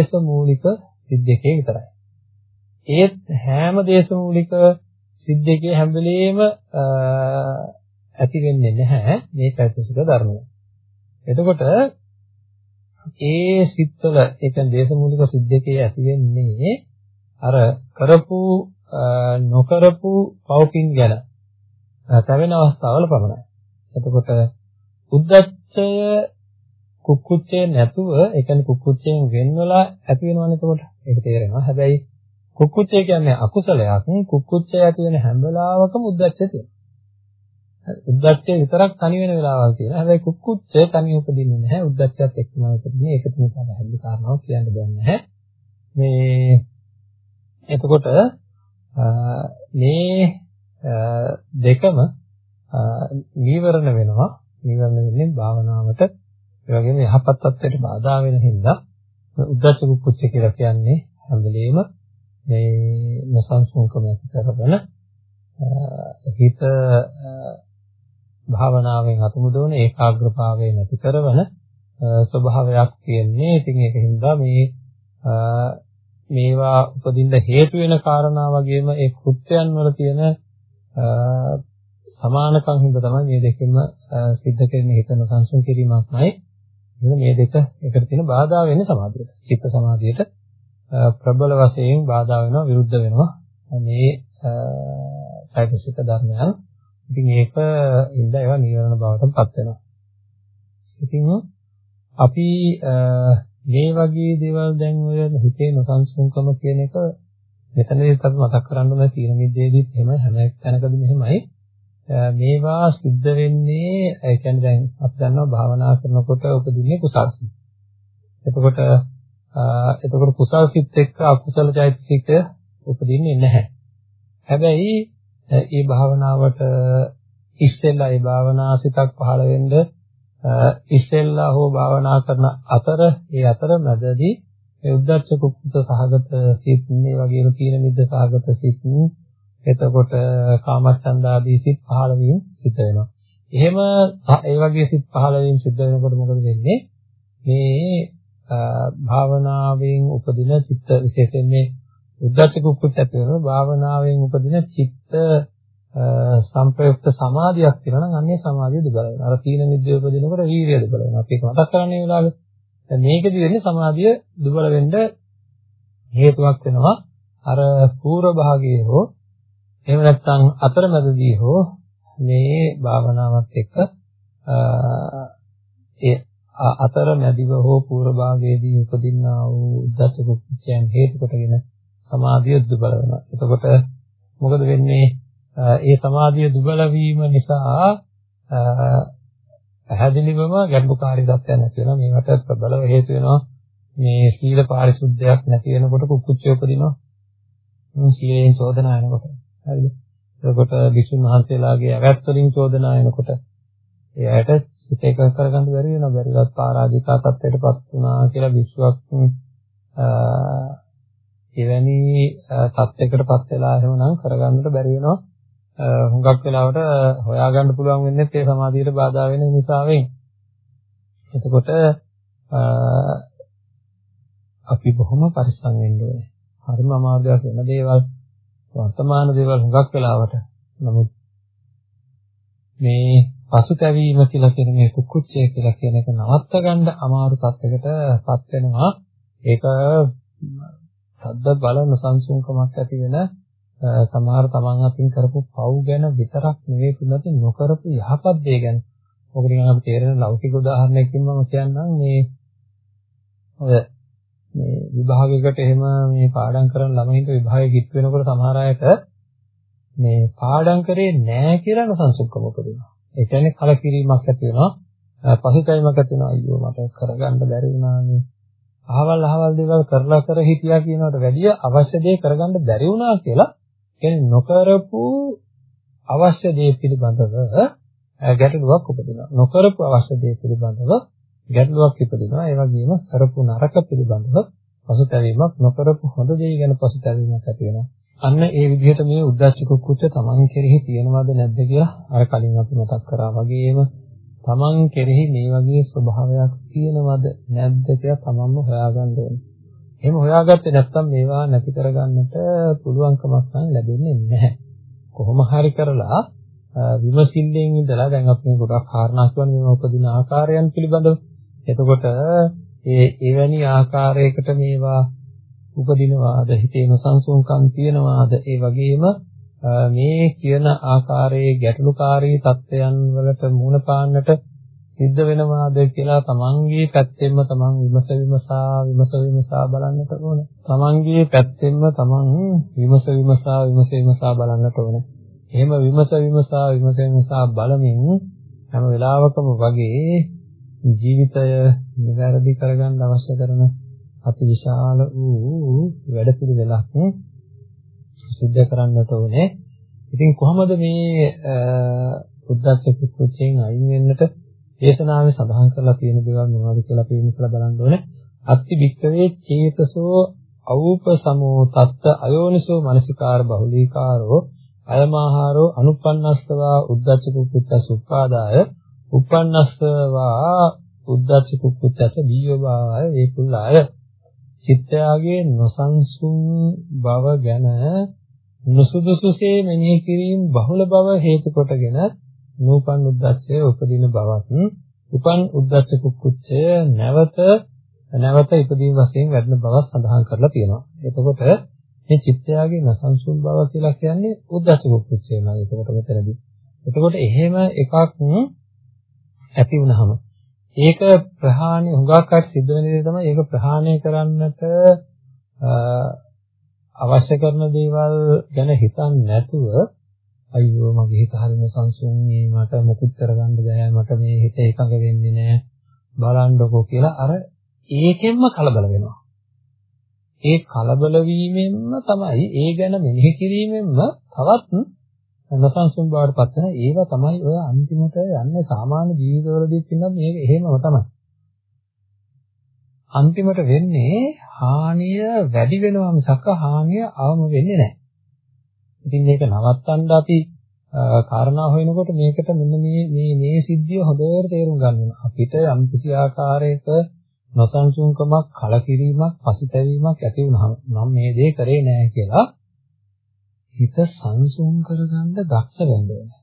දේශ මූලික සිද්දකේ විතරයි. ඒත් හැම දේශ මූලික සිද්දකේ හැම වෙලෙම ඇති වෙන්නේ නැහැ මේ චෛතසික ධර්මය. එතකොට ඒ සිත්වල ඒ කියන්නේ දේශමූලික සිද්දකේ ඇති වෙන්නේ අර කරපු නොකරපු පවකින් ගැන තවෙන අවස්ථාවල පමණයි. එතකොට උද්දච්චය කුක්කුච්චේ නැතුව ඒ කියන්නේ කුක්කුච්චයෙන් වෙන් වෙලා ඇති වෙනවනේ එතකොට. ඒක තේරෙනවා. හැබැයි කුක්කුච්චය කියන්නේ අකුසලයක්. කුක්කුච්චය ඇති වෙන හැම වෙලාවකම උද්දච්චය තියෙනවා. උද්දච්චය විතරක් තනි වෙන වෙලාවල් තියෙනවා. හැබැයි කුක්කුච්චය තනි උපදින්නේ නැහැ. උද්දච්චයත් එක්කම උපදින්නේ. ඒක තමයි පැහැදිලි කාරණාවක් කියන්න දෙන්නේ නැහැ. මේ එතකොට මේ දෙකම නීවරණ වෙනවා. නීවරණ වෙන්නේ භාවනාවට ඒ වගේම යහපත් තත්ත්වයට බාධා වෙන හින්දා උද්දච්ච කුක්කුච්ච කියලා කියන්නේ හැම වෙලෙම මේ මොසංසුන්කම ඇති කරගෙන හිත භාවනාවෙන් අතුමුදවන ඒකාග්‍රභාවය නැති කරන ස්වභාවයක් තියෙන්නේ. ඉතින් ඒක හින්දා මේ මේවා උපදින්න හේතු වෙන කාරණා වගේම ඒ කෘත්‍යයන් වල තියෙන සමානකම් හින්දා තමයි මේ දෙකෙන්ම සිද්ධ කරන හිතන සංසුන් කිරීමක්මයි මේ දෙක එකට තියෙන බාධා වෙන්නේ සමාධියට. චිත්ත සමාධියට ප්‍රබල වශයෙන් බාධා වෙනවා විරුද්ධ වෙනවා මේ චෛතසික ධර්මයන්. ඉතින් ඒක ඉඳ ඒවා නිවන බවට පත් වෙනවා. ඉතින් අපි මේ වගේ දේවල් දැන් ඔය හිතේ නොසන්සුන්කම කියන එක මෙතනදීත් අපි මතක් කරන්න ඕනේ තීන මිද්දේදීත් එහෙම හැම තැනකදීම එහෙමයි. මේවා සිද්ධ වෙන්නේ ඒ කියන්නේ දැන් අපි දන්නවා භාවනා කරනකොට උපදින්නේ කුසල් සිත්. එතකොට එතකොට කුසල් සිත් එක්ක අකුසල චෛතසික උපදින්නේ නැහැ. හැබැයි ඒ භාවනාවට ඉස්සෙල්ලා ඒ භාවනා සිතක් පහළ වෙන්න ඉස්සෙල්ලා හෝ භාවනා කරන අතර ඒ අතර මැදදී මේ උද්දච්ච කුක්කුත සහගත සිත් මේ වගේම තීන මිද්ද සහගත සිත් එතකොට කාමච්ඡන්ද ආදී සිත් පහළ වීම සිද්ධ වෙනවා. එහෙම ඒ වගේ සිත් පහළ වීම සිද්ධ වෙනකොට මොකද වෙන්නේ? මේ භාවනාවෙන් උපදින චිත්ත විශේෂයෙන් මේ උද්දච්ච කුක්කුත් ඇති වෙනවා භාවනාවෙන් උපදින චිත්ත සංප්‍රයුක්ත සමාධියක් තියෙනවා නම් අන්නේ සමාධිය දුබල වෙනවා. අර තීන නිද්දේ උපදිනකොට වීර්යය දුබල වෙනවා. අපි ඒක මතක් කරන්නේ වෙලාවේ. දැන් මේකෙදි වෙන්නේ සමාධිය දුබල වෙන්න හේතුවක් වෙනවා. අර පූර්ව භාගයේ හෝ එහෙම නැත්නම් අතරමැදදී හෝ මේ භාවනාවත් එක්ක ඒ අතරමැදිව හෝ පූර්ව භාගයේදී උපදින්නා වූ උද්දච්ච කුච්චයන් හේතු කොටගෙන සමාධිය දුබල වෙනවා. එතකොට මොකද වෙන්නේ? ඒ සමාධිය දුබල වීම නිසා පැහැදිලිවම ගැඹුකාරී තත්ත්වයක් නැති වෙනවා. මේවට ප්‍රබලව හේතු වෙනවා. මේ සීල පාරිශුද්ධයක් නැති වෙනකොට කුක්කුච්චය උපදිනවා. සීලයෙන් චෝදනා එනකොට. හරිද? එතකොට විසුණු මහන්සියලාගේ ඇවැත් වලින් චෝදනා එනකොට ඒ ඇයට සිත එක කරගන්න බැරි වෙනවා. බැරිවත් පරාජිකා තත්ත්වයටපත් වුණා කියලා විශ්වක් එවැනි තත්යකටපත් වෙලා එහෙමනම් කරගන්නට බැරි වෙනවා. හුඟක් වෙලාවට හොයාගන්න පුළුවන් වෙන්නේ ඒ සමාධියට බාධා වෙන නිසාවෙන්. එතකොට අපි බොහොම පරිස්සම් වෙන්න ඕනේ. හරිම අමාරුයක් වෙන දේවල් වර්තමාන දේවල් හුඟක් වෙලාවට නමුත් මේ පසුතැවීම කියලා කියන මේ කුක්කුච්චය කියලා කියන එක නවත්ත ගන්න අමාරු තත්යකටපත් වෙනවා. ඒක සද්ද බල නොසන්සුන්කමක් ඇති වෙන සමහර තමන් අතින් කරපු පව් ගැන විතරක් නෙවෙයි පිළිබඳ නොකරපු යහපත් දේ ගැන. ඔක නිකන් අපි තේරෙන ලෞකික උදාහරණයකින් මම කියන්නම් මේ ඔය මේ විභාගයකට එහෙම මේ පාඩම් කරන ළමයින්ට විභාගය කිට් වෙනකොට සමහර අයට මේ පාඩම් කරේ නැහැ කියලා නොසන්සුන්කම උපදිනවා. ඒ කියන්නේ කලකිරීමක් ඇති වෙනවා. පසුතැවීමක් ඇති වෙනවා. අයියෝ මට කරගන්න බැරි වුණානේ. අහවල් අහවල් දේවල් කරලා කර හිටියා කියනකට වැඩිය අවශ්‍ය දේ කරගන්න බැරි වුණා කියලා කියන්නේ නොකරපු අවශ්‍ය දේ පිළිබඳව ගැටලුවක් උපදිනවා. නොකරපු අවශ්‍ය දේ පිළිබඳව ගැටලුවක් ඉපදිනවා. ඒ වගේම කරපු නරක පිළිබඳව පසුතැවීමක් නොකරපු හොඳ දේ ගැන පසුතැවීමක් ඇති වෙනවා. අන්න ඒ විදිහට මේ උද්දච්ච කුක්කුච්ච තමන් කෙරෙහි තියෙනවද නැද්ද කියලා අර කලින් අපි මතක් කරා වගේම තමන් කෙරෙහි මේ වගේ ස්වභාවයක් තියෙනවද නැද්ද කියලා තමන්ම හොයාගන්න ඕනේ. එහෙම හොයාගත්තේ නැත්නම් මේවා නැති කරගන්නට පුළුවන්කමක් නම් ලැබෙන්නේ නැහැ. කොහොම හරි කරලා විමසිල්ලෙන් ඉඳලා දැන් අපි මේ ගොඩක් කාරණා කියන්නේ මේ උපදින ආකාරයන් පිළිබඳව. එතකොට ඒ එවැනි ආකාරයකට මේවා උපදිනවාද හිතේ නොසන්සුන්කම් තියනවාද ඒ වගේම මේ කියන ආකාරයේ ගැටලුකාරී තත්ත්වයන් වලට මුහුණ පාන්නට සිද්ධ වෙනවාද කියලා තමන්ගේ පැත්තෙන්ම තමන් විමස විමසා විමස විමසා බලන්නට ඕන. තමන්ගේ පැත්තෙන්ම තමන් විමස විමසා විමස විමසා බලන්නට ඕන. එහෙම විමස විමසා විමස විමසා බලමින් හැම වෙලාවකම වගේ ජීවිතය නිවැරදි කරගන්න අවශ්‍ය කරන අතිවිශාල වූ වැඩපිළිවෙලක් සිද්ධ කරන්නට ඕනේ. ඉතින් කොහොමද මේ උද්දච්ච කුච්චයෙන් අයින් වෙන්නට දේශනාවේ සඳහන් කරලා තියෙන දේවල් මොනවද කියලා අපි විමසලා බලන්න ඕනේ. අත්ති වික්කවේ චේතසෝ අවූපසමෝ තත්ත අයෝනිසෝ මනසිකාර බහුලීකාරෝ අයමාහාරෝ අනුපන්නස්සවා උද්දච්ච කුච්ච සුප්පාදාය උපන්නස්සවා උද්දච්ච කුච්චස දීවභාවය වේකුල්ලාය චිත්තයාගේ නොසන්සුන් බව ගැන නුසුදුසුසේ මෙනෙහි කිරීම බහුල බව හේතු කොටගෙන නූපන් උද්දච්චය උපදින බවත් උපන් උද්දච්ච කුක්කුච්චය නැවත නැවත ඉදීම වශයෙන් වැඩෙන බවක් සඳහන් කරලා තියෙනවා. එතකොට මේ චිත්තයාගේ නසංසුන් බව කියලා කියන්නේ උද්දච්ච කුක්කුච්චයමයි. එතකොට මෙතනදී. එතකොට එහෙම එකක් ඇති වුනහම ඒක ප්‍රහාණය හුඟක් අට සිද්ධ වෙන දේ තමයි ඒක ප්‍රහාණය කරන්නට අවශ්‍ය කරන දේවල් ගැන හිතන්නේ නැතුව අයියෝ මගේ හිත හරිම සංසුන්ගේ මට මොකුත් කරගන්න බෑ මට මේ හිත එකඟ වෙන්නේ නෑ බලන්නකෝ කියලා අර ඒකෙන්ම කලබල වෙනවා. ඒ කලබල වීමෙන්ම තමයි ඒ ගැන මෙනෙහි කිරීමෙන්ම තවත් නොසන්සුන් බවට පත් වෙන ඒවා තමයි ඔය අන්තිමට යන්නේ සාමාන්‍ය ජීවිතවලදී කියනවා මේක එහෙමම තමයි. අන්තිමට වෙන්නේ හානිය වැඩි වෙනවා මිසක් හානිය අවම වෙන්නේ නැහැ. ඉතින් මේක නවත්තන්න අපි කාරණා හොයනකොට මේකට මෙන්න මේ මේ මේ සිද්ධිය හොඳට තේරුම් ගන්න ඕන. අපිට යම් කිසි ආකාරයක නොසන්සුන්කමක්, කලකිරීමක්, පසුතැවීමක් ඇති වුනහම මම මේ දේ කරේ නැහැ කියලා හිත සංසුන් කරගන්න දක්ෂ වෙන්න ඕනේ.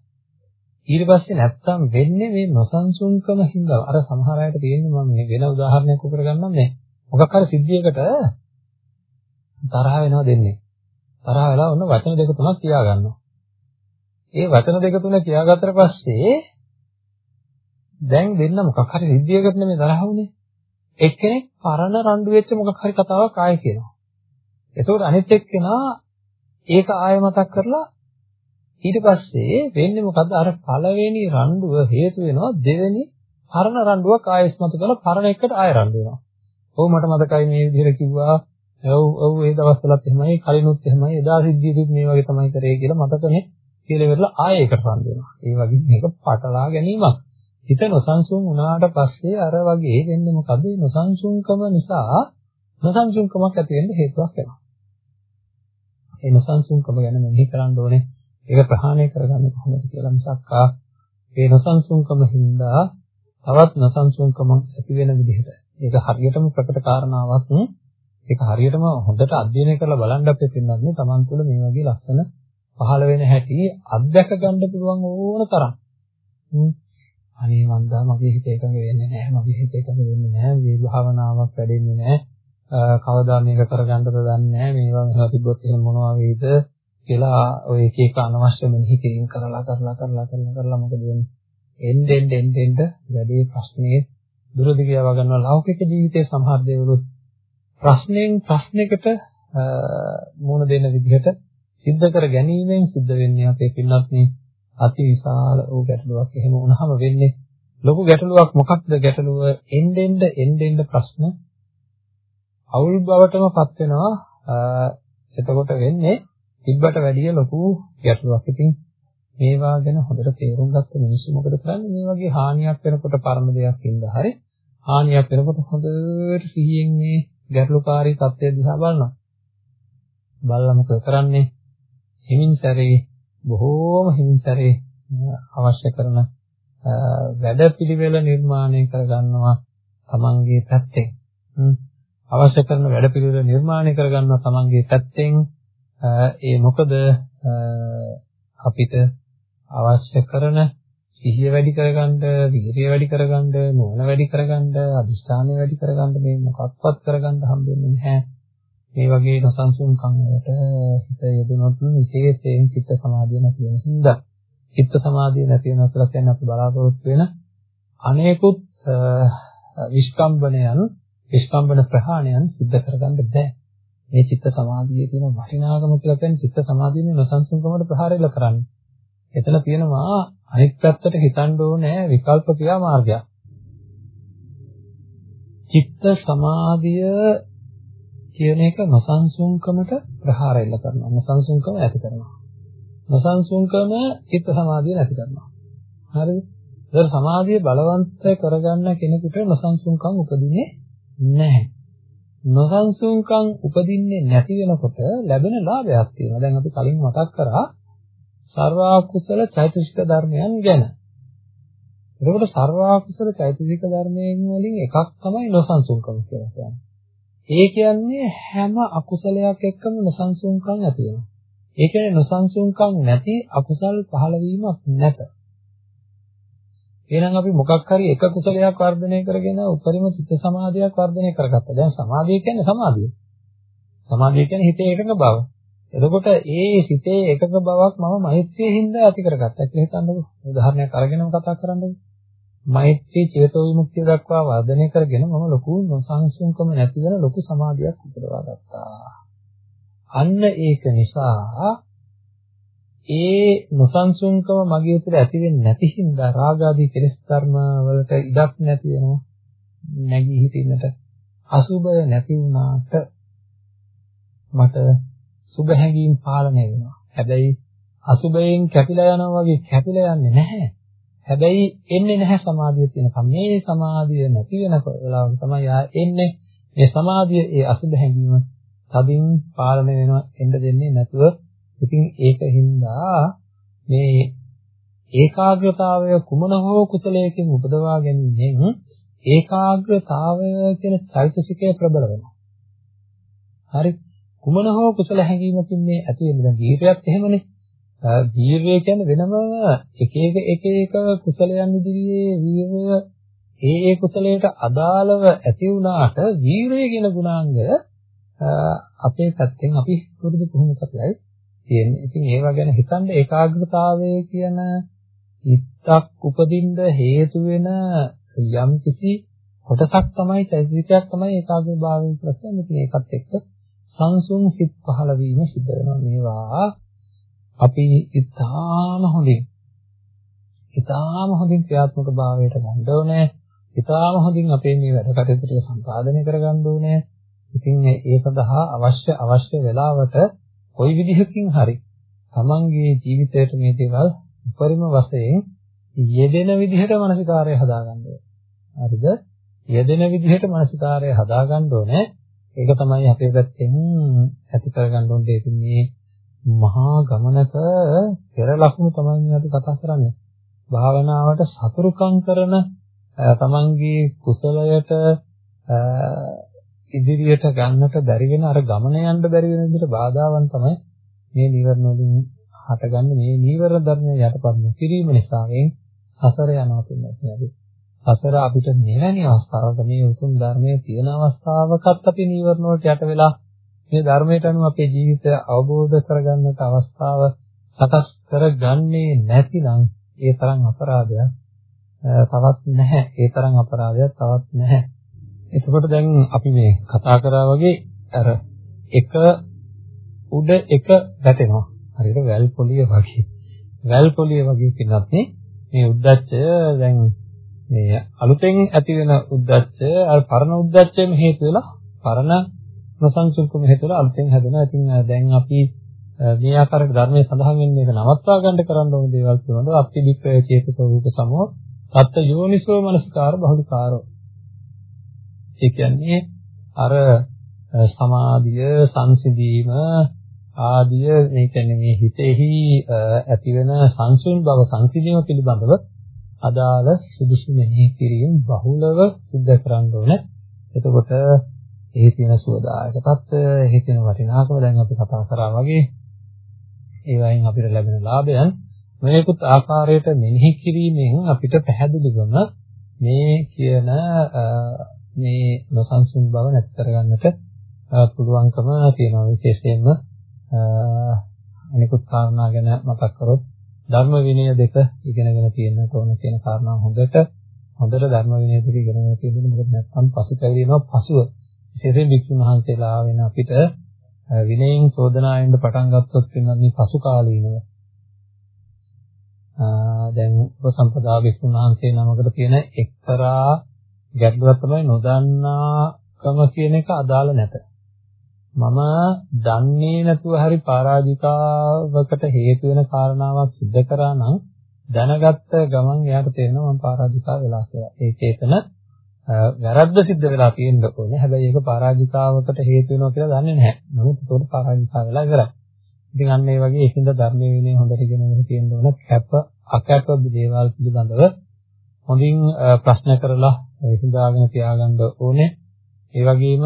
ඊට පස්සේ නැත්තම් වෙන්නේ මේ නොසන්සුන්කම හින්දා අර සමහර අයට තියෙන්නේ මම මේ වෙන උදාහරණයක් උකර ගන්නම් මේ මොකක් හරි සිද්ධියකට තරහ වෙනවා දෙන්නේ. තරහ වෙලා ඔන්න වචන දෙක තුනක් කියා ගන්නවා. ඒ වචන දෙක තුන කියාගත්තට පස්සේ දැන් දෙන්න මොකක් හරි සිද්ධියකට නෙමෙයි තරහ වුනේ. එක්කෙනෙක් පරණ රණ්ඩු වෙච්ච මොකක් හරි කතාවක් ආයෙ කියනවා. එතකොට අනිත් එක්කෙනා ඒක ආයෙ මතක් කරලා ඊට පස්සේ වෙන්නේ මොකද්ද අර පළවෙනි රණ්ඩුව හේතු වෙනවා දෙවෙනි පරණ රණ්ඩුවක් ආයෙත් මතු කරලා පරණ එකට ආයෙ රණ්ඩු වෙනවා. ඔව් මට මතකයි මේ විදිහට කිව්වා. ඔව් ඔව් ඒ දවස්වලත් එහෙමයි කලිනුත් එහෙමයි එදා සිද්ධියදිත් මේ වගේ තමයි කරේ කියලා මතකනේ කියලා ඉවරලා ආයෙ එකට රණ්ඩු වෙනවා. ඒ වගේ මේක පටලා ගැනීමක්. හිත නොසන්සුන් වුණාට පස්සේ අර වගේ වෙන්නේ මොකද? නොසන්සුන්කම නිසා නොසන්සුන්කමක් ඇති වෙන්න හේතුවක් වෙනවා. ඒ නොසන්සුන්කම ගැන මෙනෙහි කරන්න ඕනේ. ඒක ප්‍රහාණය කරගන්නේ කොහොමද කියලා මිසක් ආ ඒ නොසන්සුන්කම හින්දා තවත් නොසන්සුන්කම ඇති වෙන විදිහට. ඒක හරියටම ප්‍රකට කාරණාවක්. ඒක හරියටම හොඳට අධ්‍යයනය කරලා බලන්න අපේ පින්නන්නේ Taman තුළ මේ වගේ ලක්ෂණ පහළ වෙන හැටි අත්දැක ගන්න පුළුවන් ඕන තරම්. අනේ මන්දා මගේ හිත එකඟ වෙන්නේ නැහැ මගේ හිත එකඟ වෙන්නේ නැහැ මේ භාවනාවක් වැඩෙන්නේ නැහැ කවදා මේක කරගන්නද දන්නේ නැහැ. මේවා මෙහෙම තිබ්බොත් එහෙම මොනවා වෙයිද කියලා ඔය එක එක අනවශ්‍ය මෙනෙහි කිරීම කරලා කරලා කරලා කරලා කරලා මොකද වෙන්නේ? එන්න එන්න එන්න එන්න වැඩි ප්‍රශ්නේ දුරදිග යවා ගන්නවා. ලෞකික ජීවිතයේ සමහර දේවලුත් ප්‍රශ්නෙන් ප්‍රශ්නයකට මුහුණ දෙන්න විදිහට සිද්ධ කර ගැනීමෙන් සිද්ධ වෙන්නේ අපේ පින්නත් මේ අති විශාල වූ ගැටලුවක් එහෙම වුණාම වෙන්නේ ලොකු ගැටලුවක්. මොකක්ද ගැටලුව? එන්න එන්න එන්න එන්න ප්‍රශ්න. අවුල් බවටම පත් වෙනවා එතකොට වෙන්නේ තිබ්බට වැඩිය ලොකු ගැටලුවක්. ඉතින් මේවා ගැන හොඳට තේරුම් ගත්ත මිනිස්සු මොකද කරන්නේ මේ වගේ හානියක් වෙනකොට පරණ දෙයක් ඉඳලා හරි හානියක් වෙනකොට හොඳට සිහියෙන් මේ ගැටලුකාරී තත්ත්වය දිහා බලනවා. බලලා මොකද කරන්නේ? හිමින් සැරේ බොහෝම හිමින් සැරේ අවශ්‍ය කරන වැඩපිළිවෙල නිර්මාණය කරගන්නවා තමන්ගේ පැත්තෙන්. අවශ්‍ය කරන වැඩපිළිවෙල නිර්මාණය කරගන්නවා තමන්ගේ පැත්තෙන් ඒ මොකද අපිට අවශ්‍ය කරන සිහිය වැඩි කරගන්න, විරිය වැඩි කරගන්න, නුවණ වැඩි කරගන්න, අදිෂ්ඨානය වැඩි කරගන්න මේ මොකක්වත් කරගන්න හම්බෙන්නේ නැහැ. මේ වගේ නොසන්සුන්කම් වලට හිත යෙදුනොත් විශේෂයෙන් චිත්ත සමාධිය නැති වෙන හින්දා චිත්ත සමාධිය නැති වෙනවා කියලා කියන්නේ අපි බලාපොරොත්තු වෙන අනේකුත් විස්කම්බණයන් විස්කම්බන ප්‍රහාණයන් සිද්ධ කරගන්න බෑ. මේ චිත්ත සමාධියේ තියෙන වටිනාකම කියලා කියන්නේ චිත්ත සමාධියේ නොසන්සුන්කමට ප්‍රහාරයල කරන්නේ. එතන තියෙනවා අනිත් පැත්තට හිතන්න ඕනේ විකල්ප ක්‍රියා මාර්ගයක්. චිත්ත සමාධිය කියන එක නොසන්සුන්කමට ප්‍රහාර එල්ල කරනවා. නොසන්සුන්කම ඇති කරනවා. නොසන්සුන්කම චිත්ත සමාධිය නැති කරනවා. හරිද? ඒතර සමාධිය බලවන්ත කරගන්න කෙනෙකුට නොසන්සුන්කම් උපදින්නේ නැහැ. නොසන්සුන්කම් උපදින්නේ නැති වෙනකොට ලැබෙන ලාභයක් තියෙනවා. දැන් අපි කලින් මතක් කරා සර්වාකුසල චෛතසික ධර්මයන් ගැන. එතකොට සර්වාකුසල චෛතසික ධර්මයන් වලින් එකක් තමයි නොසන්සුන්කම කියලා කියන්නේ. ඒ කියන්නේ හැම අකුසලයක් එක්කම නොසන්සුන්කම් ඇති වෙනවා. ඒ කියන්නේ නොසන්සුන්කම් නැති අකුසල් පහළ වීමක් නැත. එහෙනම් අපි මොකක් හරි එක කුසලයක් වර්ධනය කරගෙන උපරිම චිත්ත සමාධියක් වර්ධනය කරගත්තා. දැන් සමාධිය කියන්නේ සමාධිය. සමාධිය කියන්නේ හිතේ එකඟ බව. එතකොට ඒ සිතේ එකඟ බවක් මම මෛත්‍රියේ හින්දා ඇති කරගත්තා කියලා හිතන්නකෝ. උදාහරණයක් අරගෙනම කතා කරන්නකෝ. මෛත්‍රී චේතෝ විමුක්තිය දක්වා වර්ධනය කරගෙන මම ලොකු නොසන්සුන්කම නැති වෙන ලොකු සමාධියක් උපදවා ගත්තා. අන්න ඒක නිසා ඒ නොසන්සුන්කම මගේ තුළ ඇති වෙන්නේ නැති හින්දා රාග ආදී කෙලෙස් ධර්ම වලට ඉඩක් නැති වෙනවා. නැගී හිටින්නට අසුබය නැති වුණාට මට සුබ හැඟීම් පාලනය වෙනවා. හැබැයි අසුබයෙන් කැපිලා යනවා වගේ කැපිලා යන්නේ නැහැ. හැබැයි එන්නේ නැහැ සමාධිය තියෙනකම්. මේ සමාධිය නැති වෙන වෙලාවක තමයි ආ එන්නේ. මේ සමාධිය ඒ අසුබ හැඟීම තදින් පාලනය වෙනවා එන්න දෙන්නේ නැතුව. ඉතින් ඒක හින්දා මේ ඒකාග්‍රතාවය කුමන හෝ කුසලයකින් උපදවා ගැනීමෙන් ඒකාග්‍රතාවය කියන චෛතසිකය ප්‍රබල වෙනවා. හරි කුමන හෝ කුසල හැඟීමකින් මේ ඇති වෙන දැන් වීරයත් එහෙමනේ. වීරය කියන්නේ වෙනම එක එක එක එක කුසලයන් ඉදිරියේ වීරය ඒ ඒ කුසලයට අදාළව ඇති වුණාට වීරය කියන ගුණාංගය අපේ පැත්තෙන් අපි පුරුදු පුහුණු කරලායි තියෙන්නේ. ඉතින් ඒවා ගැන හිතන්න ඒකාග්‍රතාවය කියන හිතක් උපදින්න හේතු වෙන යම් කිසි කොටසක් තමයි චෛතසිකයක් තමයි ඒකාග්‍රභාවය කියලා කියන්නේ. ඉතින් ඒකත් එක්ක සංසුන් සිත් පහළ වීම සිද්ධ වෙනවා. මේවා අපි ඉතාම හොඳින් ඉතාම හොඳින් ක්‍රියාත්මක භාවයට ගන්න ඕනේ. ඉතාම හොඳින් අපේ මේ වැඩ කටයුතු ටික සම්පාදනය කරගන්න ඕනේ. ඉතින් ඒ සඳහා අවශ්‍ය අවශ්‍ය වෙලාවට කොයි විදිහකින් හරි තමන්ගේ ජීවිතයට මේ දේවල් උපරිම වශයෙන් යෙදෙන විදිහට මානසිකාරය හදාගන්න ඕනේ. හරිද? යෙදෙන විදිහට මානසිකාරය හදාගන්න ඕනේ. ඒක තමයි අපේ පැත්තෙන් ඇති කරගන්න ඕනේ. මේ මහා ගමනක පෙර ලක්ෂණ තමයි අපි කතා කරන්නේ. භාවනාවට සතුරුකම් කරන තමන්ගේ කුසලයට ඉදිරියට ගන්නට බැරි වෙන අර ගමන යන්න බැරි වෙන විදිහට බාධාවන් තමයි මේ නීවරණ වලින් හටගන්නේ මේ නීවරණ ධර්මය යටපත් නොකිරීම නිසා සසර යනවා කියන්නේ. සසර අපිට මෙවැනි අවස්ථාවක මේ උතුම් ධර්මයේ තියෙන අවස්ථාවකත් අපි නීවරණ වලට යට වෙලා මේ ධර්මයට අනුව අපේ ජීවිතය අවබෝධ කරගන්නට අවස්ථාව සකස් කරගන්නේ නැතිනම් ඒ තරම් අපරාධයක් තවත් නැහැ. ඒ තරම් අපරාධයක් තවත් නැහැ. එතකොට දැන් අපි මේ කතා කරා වගේ අර එක උඩ එක වැටෙනවා. හරියට වැල් පොලිය වගේ. වැල් පොලිය වගේ පින්නත් මේ උද්දච්චය දැන් මේ අලුතෙන් ඇති වෙන උද්දච්චය අර පරණ උද්දච්චයම හේතු වෙලා පරණ නොසන්සුන්කම හේතු වෙලා අලුතෙන් හැදෙනවා. ඉතින් දැන් අපි මේ ආකාරයට ධර්මයේ සඳහන් වෙන්නේ මේක නවත්වා ගන්න කරන්න ඕන දේවල් පිළිබඳව අත්‍යධික චේතස රූප සමෝ තත්ත යෝනිසෝ මනසිකාර බහුලිකාරෝ ඒ කියන්නේ අර සමාධිය සංසිඳීම ආදිය මේ කියන්නේ මේ හිතෙහි ඇතිවන සංසුන් බව සංසිඳීම පිළිබඳව අදාළ සුදුසු මෙහි කිරීම බහුලව සිද්ධ කරන්න ඕනේ. එතකොට එහි තියෙන සුවදායක తত্ত্বය, එහි තියෙන වටිනාකම දැන් අපි කතා කරා වගේ ඒවයින් අපිට ලැබෙන ලාභයන් මේකුත් ආකාරයට මෙනෙහි කිරීමෙන් අපිට පැහැදිලිවම මේ කියන මේ නොසන්සුන් බව නැති කරගන්නට පුළුවන්කම තියෙනවා විශේෂයෙන්ම. අනිකුත් කාරණා ගැන මතක් කරොත් ධර්ම විනය දෙක ඉගෙනගෙන තියෙන්න ඕන කියන කාරණා හොඳට හොඳට ධර්ම විනය දෙක ඉගෙනගෙන තියෙන්න මොකද නැත්නම් පසුතැවිලි වෙනවා පසුව. විශේෂයෙන් වික්ෂුන් වහන්සේලා වෙන අපිට විනයෙන් චෝදනාවෙන් පටන් ගත්තොත් වෙනන්නේ පසු කාලීනව. දැන් උපසම්පදා වික්ෂුන් වහන්සේ නමකට තියෙන එක්තරා ගැටලුවක් තමයි නොදන්නාකම කියන එක අදාළ නැත. මම දන්නේ නැතුව හරි පරාජිකාවකට හේතු වෙන කාරණාවක් සිද්ධ කරා නම් දැනගත්ත ගමන් එයාට තේරෙනවා මම පරාජිකා වෙලා කියලා. ඒක එතන වැරද්ද සිද්ධ වෙලා තියෙන්න ඕනේ. හැබැයි ඒක පරාජිකාවකට හේතු වෙනවා කියලා දන්නේ නැහැ. නමුත් ඒක පරාජිකා වෙලා ඉවරයි. ඉතින් අන්න ඒ වගේ ඒකින්ද ධර්මයේ විනය හොඳට ඉගෙනගෙන තියෙන්න ඕන කැප අකැප දේවල් පිළිබඳව හොඳින් ප්‍රශ්න කරලා විසඳාගෙන තියාගන්න ඕනේ. ඒ වගේම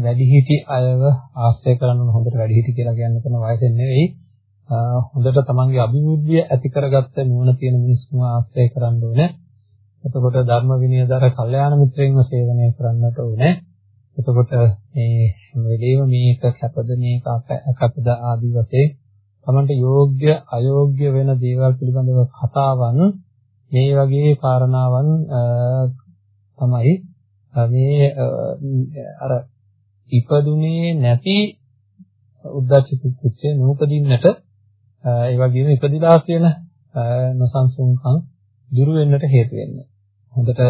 වැඩිහිටි අයව ආශ්‍රය කරන හොඳට වැඩිහිටි කියලා කියන්නේ කොන වයසෙන් නෙවෙයි. හොඳට තමන්ගේ අභිවෘද්ධිය ඇති කරගත්ත නුවණ තියෙන මිනිස්සුම ආශ්‍රය කරන්න ඕනේ. එතකොට ධර්ම විනයදර කල්යාණ මිත්‍රයන්ව සේවනය කරන්නට ඕනේ. එතකොට මේ වෙලේම මේක කැපද මේක අකපද ආදී වශයෙන් තමන්ට යෝග්‍ය අයෝග්‍ය වෙන දේවල් පිළිබඳව කතාවන් මේ වගේ කාරණාවන් තමයි මේ අර ඉපදුනේ නැති උද්දච්ච කුච්චේ නූපදින්නට ඒ වගේම ඉපදිලා කියන නොසන්සුන්කම් දුරු වෙන්නට හේතු වෙන්නේ. හොඳට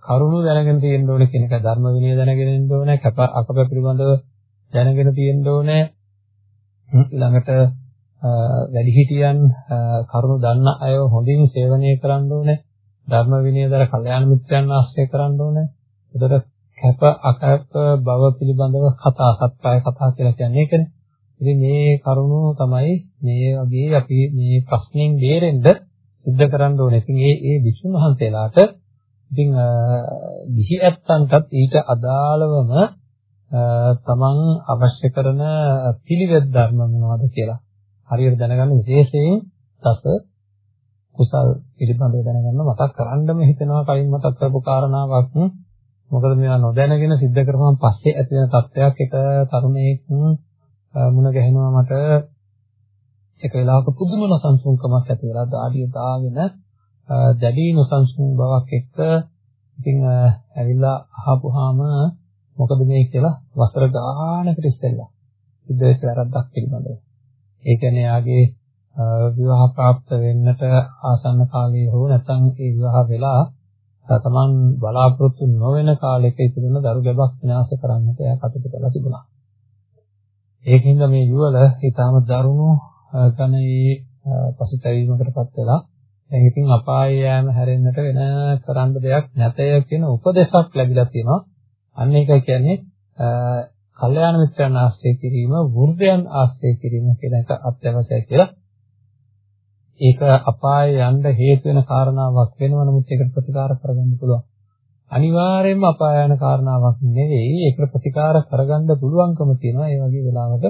කරුණු දැනගෙන තියෙන්න ඕනේ කියන එක ධර්ම විනය දැනගෙන ඉන්න ඕනේ කප අකප පිළිබඳව දැනගෙන තියෙන්න ඕනේ ඊළඟට වැඩිහිටියන් කරුණු දන්න අය හොඳින් සේවනය කරන්න ඕනේ. ධර්ම විනයදර කල්යාණ මිත්‍රයන් ආශ්‍රය කරන්න ඕනේ. ඒතර කැප අකැප බව පිළිබඳව කතා සත්‍යය කතා කියලා කියන්නේ ඒකනේ. ඉතින් මේ කරුණු තමයි මේ වගේ අපි මේ ප්‍රශ්نين බේරෙන්න සිද්ධ කරන්න ඕනේ. ඉතින් ඒ ඒ විසුණු වහන්සේලාට ඉතින් ගිහි ඇත්තන්ටත් ඊට අදාළවම තමන් අවශ්‍ය කරන පිළිවෙත් ධර්ම මොනවද කියලා හරියට දැනගන්න විශේෂයෙන් දස කුසල් පිළිබඳව දැනගන්න මතක් කරන්නම හිතෙනවා කලින් මතක් කරපු කාරණාවක්. මොකද මේවා නොදැනගෙන සිද්ධ කරපුවම පස්සේ ඇති වෙන තත්ත්වයක් එක තරුණයෙක් මුණ ගැහෙනවා මට. එක වෙලාවක පුදුම නොසන්සුන්කමක් ඇති වෙලා දාඩිය දාගෙන දැඩි නොසන්සුන් බවක් එක්ක ඉතින් ඇවිල්ලා අහපුවාම මොකද මේ කියලා වසර ගානකට ඉස්සෙල්ලා සිද්ධ වෙච්ච වැරද්දක් පිළිබඳව. ඒ කියන්නේ යාගේ විවාහ પ્રાપ્ત වෙන්නට ආසන්න කාලයේ හෝ නැත්නම් ඒ විවාහ වෙලා තමන් බලාපොරොත්තු නොවන කාලයක ඉතිරෙන දරු ගැබක් විනාශ කරන්නට එයා කටයුතු කරලා තිබුණා. ඒකින්ද මේ යුවල ඊටාම දරුණු ගණයේ පසුතැවීමකටපත් වෙලා දැන් ඉතින් අපායේ යෑම හැරෙන්නට වෙන කරන්න දෙයක් නැතය කියන උපදේශක් ලැබිලා තියෙනවා. අන්න ඒකයි කියන්නේ කල්යාණ මිත්‍රයන් ආශ්‍රය කිරීම, වෘද්ධයන් ආශ්‍රය කිරීම කියන එක අත්‍යවශ්‍යයි කියලා. ඒක අපායේ යන්න හේතු වෙන කාරණාවක් වෙනවා නමුත් ඒකට ප්‍රතිකාර කරගන්න පුළුවන්. අනිවාර්යයෙන්ම අපාය යන කාරණාවක් නෙවෙයි ඒකට ප්‍රතිකාර කරගන්න පුළුවන්කම තියෙනවා. ඒ වගේ වෙලාවක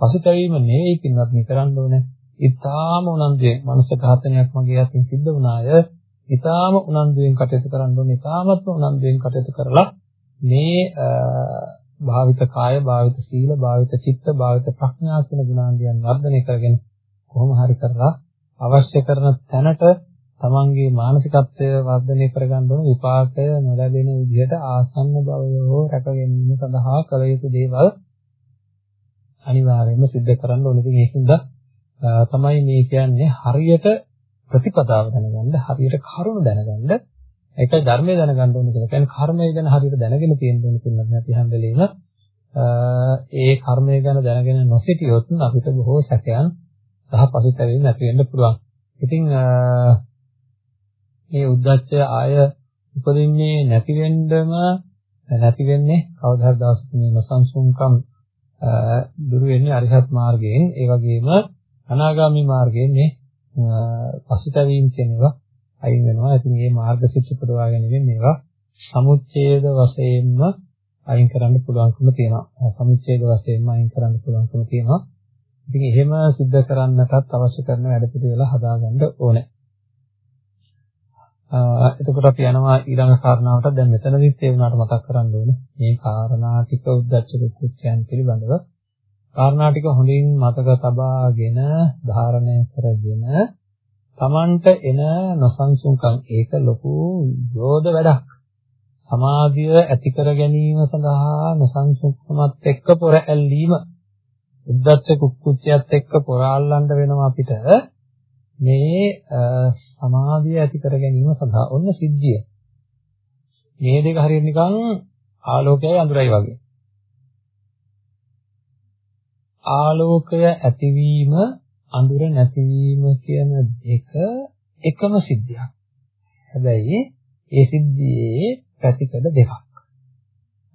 පසුතැවීම නෙවෙයි කින්නත් මේ කරන්න ඕනේ. ඊටාම උනන්දුවෙන් මනුෂ්‍ය ඝාතනයක් මගේ අතින් සිද්ධ වුණාය. ඊටාම උනන්දුවෙන් කටයුතු කරන්න ඕනේ. ඊටාමත්ම උනන්දුවෙන් කටයුතු කරලා මේ භාවිත කාය, භාවිත සීල, භාවිත චිත්ත, භාවිත ප්‍රඥා කියන ගුණාංගයන් වර්ධනය කරගෙන කොහොම හරි කරලා අවශ්‍ය කරන තැනට තමන්ගේ මානසිකත්වය වර්ධනය කරගන්න ඕන විපාකය නොලැබෙන විදිහට ආසන්න බවෝ රැකගැනීම සඳහා කළ යුතු දේවල් අනිවාර්යයෙන්ම සිද්ධ කරන්න ඕන. ඉතින් ඒකින්ද තමයි මේ කියන්නේ හරියට ප්‍රතිපදාව දැනගන්න, හරියට කරුණ දැනගන්න ඒකයි ධර්මය දැනගන්න ඕනේ කියලා. කියන්නේ කර්මය ගැන හරියට දැනගෙන තියෙන්න ඕනේ කියලා නැති හැම වෙලෙම ඒ කර්මය ගැන දැනගෙන නොසිටියොත් අපිට බොහෝ සැකයන් සහ පසුතැවීම් ඇති වෙන්න පුළුවන්. ඉතින් මේ උද්දච්චය ආය උපදින්නේ නැති වෙන්නම නැති වෙන්නේ කවදා හරි දවසක මේ නොසන්සුන්කම් දුරු වෙන්නේ අරිහත් මාර්ගයෙන් ඒ වගේම අනාගාමී මාර්ගයෙන් මේ පසුතැවීම් කියන ඒවා අයින් වෙනවා. ඉතින් මේ මාර්ග සිත් පුරවා ගැනීමෙන් මේවා සමුච්ඡේද වශයෙන්ම අයින් කරන්න පුළුවන්කම තියෙනවා. සමුච්ඡේද වශයෙන්ම අයින් කරන්න පුළුවන්කම තියෙනවා. ඉතින් එහෙම සිද්ධ කරන්නටත් අවශ්‍ය කරන වැඩ පිළිවෙල හදාගන්න ඕනේ. එතකොට අපි යනවා ඊළඟ කාරණාවට දැන් මෙතනදිත් ඒ වුණාට මතක් කරන්න ඕනේ මේ කාරණා ටික උද්දච්ච කුච්චයන් පිළිබඳව කාරණා ටික හොඳින් මතක තබාගෙන ධාරණය කරගෙන Tamanට එන නොසන්සුන්කම් ඒක ලොකු යෝධ වැඩක්. සමාධිය ඇති කර ගැනීම සඳහා නොසන්සුන්කමත් එක්ක පොර ඇල්ලීම උද්දච්ච කුක්කුච්චයත් එක්ක පොර අල්ලන්න වෙනවා අපිට. මේ සමාධිය ඇති කර ගැනීම සඳහා ඔන්න සිද්ධිය. මේ දෙක හරියට නිකන් ආලෝකයයි අඳුරයි වගේ. ආලෝකය ඇතිවීම අඳුර නැතිවීම කියන දෙක එකම සිද්ධියක්. හැබැයි ඒ සිද්ධියේ පැතිකඩ දෙකක්.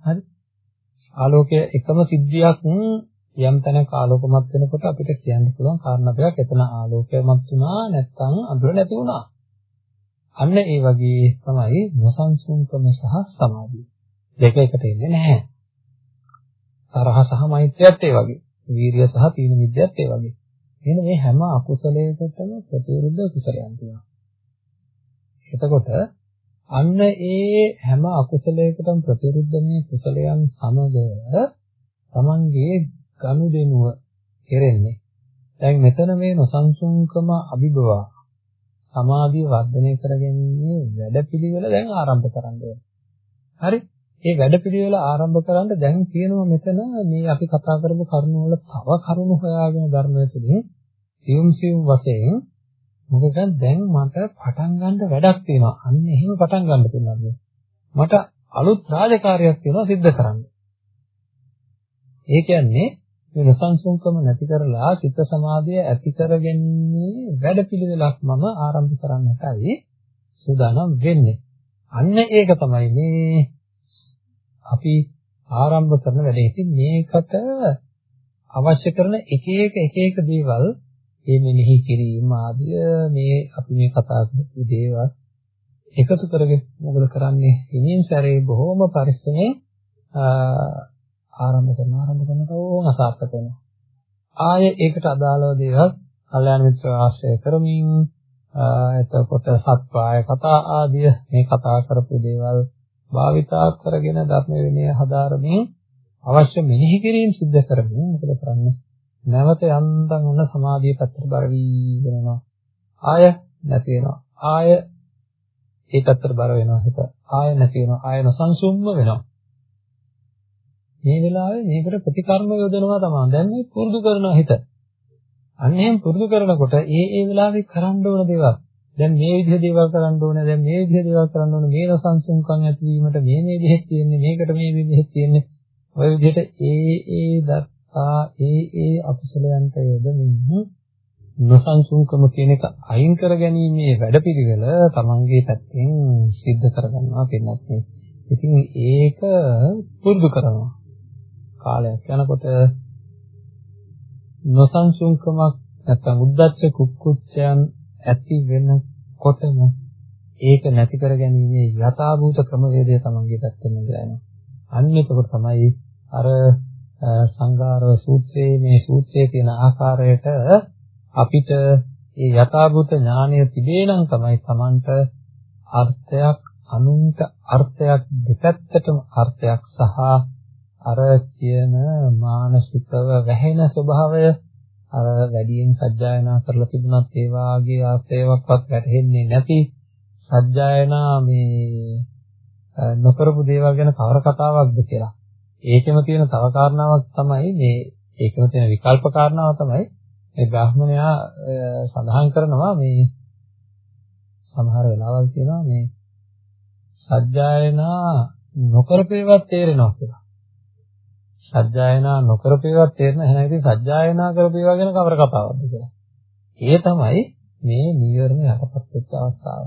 හරි? ආලෝකය එකම සිද්ධියක් යම් තැනක ආලෝකමත් වෙනකොට අපිට කියන්න පුළුවන් කාරණා දෙකක්. එතන ආලෝකයමත් වුණා නැත්නම් අඳුර නැති වුණා. අන්න ඒ වගේ තමයි නොසන්සුන්කම සහ සමාධිය. දෙක එකට එන්නේ නැහැ. තරහ සහ මෛත්‍රියත් ඒ වගේ. වීරිය සහ තීන මිද්‍යත් ඒ වගේ. එහෙනම් මේ හැම අකුසලයකටම ප්‍රතිවිරුද්ධ කුසලයන් තියෙනවා. එතකොට අන්න ඒ හැම අකුසලයකටම ප්‍රතිවිරුද්ධ මේ කුසලයන් සමග තමන්ගේ ගනුදෙනුව කෙරෙන්නේ. දැන් මෙතන මේ නොසන්සුන්කම අභිබවා සමාධිය වර්ධනය කරගැනීමේ වැඩපිළිවෙල දැන් ආරම්භ කරන්න ඕනේ. හරි? මේ වැඩපිළිවෙල ආරම්භ කරන්න දැන් කියනවා මෙතන මේ අපි කතා කරපු කරුණු වල තව කරුණු හොයාගෙන ධර්මයේ තුලින් සියුම් සියුම් වශයෙන් මොකද දැන් මට පටන් ගන්න වැඩක් තියෙනවා. අන්න එහෙම පටන් ගන්න පුළුවන්. මට අලුත් රාජකාරියක් තියෙනවා සිද්ධ කරන්න. ඒ කියන්නේ මේ නසංසුන්කම නැති කරලා සිත සමාධිය ඇති කරගැනීමේ වැඩපිළිවෙලක් මම ආරම්භ කරන්නටයි සූදානම් වෙන්නේ. අන්න ඒක තමයි මේ අපි ආරම්භ කරන වැඩේ. ඉතින් මේකට අවශ්‍ය කරන එක එක එක එක දේවල් මේ මෙනෙහි කිරීම ආදිය මේ අපි මේ කතා කරපු දේවල් එකතු කරගෙන මොකද කරන්නේ? හිමින් සැරේ බොහොම පරිස්සමෙන් ආරම්භ කරන ආරම්භ කරනකොට ඕන අසාර්ථක වෙනවා. ආය ඒකට අදාළව දේවල් කල්යාණ මිත්‍ර ආශ්‍රය කරමින් එතකොට සත්පාය කතා ආදිය මේ කතා කරපු දේවල් භාවිතා කරගෙන ධර්ම විනය හදාරමින් අවශ්‍ය මෙනෙහි කිරීම සිද්ධ කරමින් මොකද කරන්නේ? නැවත යන්තම් ඔන්න සමාධිය පැත්තට බර වීගෙන යනවා. ආය නැති වෙනවා. ආය ඒ පැත්තට බර වෙනවා හිත. ආය නැති වෙනවා. ආය නොසන්සුන්ම වෙනවා. මේ වෙලාවේ මේකට ප්‍රතිකර්ම යොදනවා තමයි. දැන් මේ පුරුදු කරනවා හිත. අන්න එහෙම පුරුදු කරනකොට ඒ ඒ වෙලාවේ කරන්න ඕන දේවල් දැන් මේ විදිහ දේවල් කරන්න ඕනේ දැන් මේ විදිහ දේවල් කරන්න ඕනේ මේ රසංසුම්කම් ඇතිවීමට මේ මේ දෙහෙත් තියෙන්නේ මේකට මේ මේ දෙහෙත් තියෙන්නේ. ඔය විදිහට ඒ ඒ දත්තා ඒ ඒ අකුසලයන්ට යොදමින් නොසංසුම්කම කියන එක අයින් කරගැනීමේ වැඩපිළිවෙල තමන්ගේ පැත්තෙන් සිද්ධ කරගන්නවා පින්නත් මේ. ඉතින් ඒක පුරුදු කරනවා. කාලයක් යනකොට නොසංසුම්කමක් නැත්නම් උද්දච්ච කුක්කුච්චයන් ඇති වෙනකොටම ඒක නැති කරගැනීමේ යථාභූත ක්‍රමවේදය තමන්ගේ පැත්තෙන් ඉඳලා යනවා. අන්න එතකොට තමයි අර සංඝාරව සූත්‍රයේ මේ සූත්‍රයේ තියෙන ආකාරයට අපිට ඒ යථාභූත ඥානය තිබේ නම් තමයි තමන්ට අර්ථයක් අනුන්ට අර්ථයක් දෙපැත්තටම අර්ථයක් සහ අර කියන මානසිකව වැහෙන ස්වභාවය අර වැඩියෙන් සජ්ජායනා කරලා තිබුණත් ඒ වාගේ ආශ්‍රයයක්වත් වැටහෙන්නේ නැති සජ්ජායනා මේ නොකරපු දේවල් ගැන කවර කතාවක්ද කියලා. ඒකෙම තියෙන තව කාරණාවක් තමයි මේ ඒකෙම තියෙන විකල්ප කාරණාව තමයි මේ බ්‍රාහ්මණයා සඳහන් කරනවා මේ සමහර වෙලාවල් තියෙනවා මේ සජ්ජායනා නොකරපේවත් තේරෙනවා කියලා. සජ්ජායනා නොකරපේවත් තේරෙන එහෙනම් ඉතින් සජ්ජායනා කරපේවා ගැන කවර කතාවක්ද කියලා. ඒ තමයි මේ නීවරණ යටපත් වෙච්ච අවස්ථාව.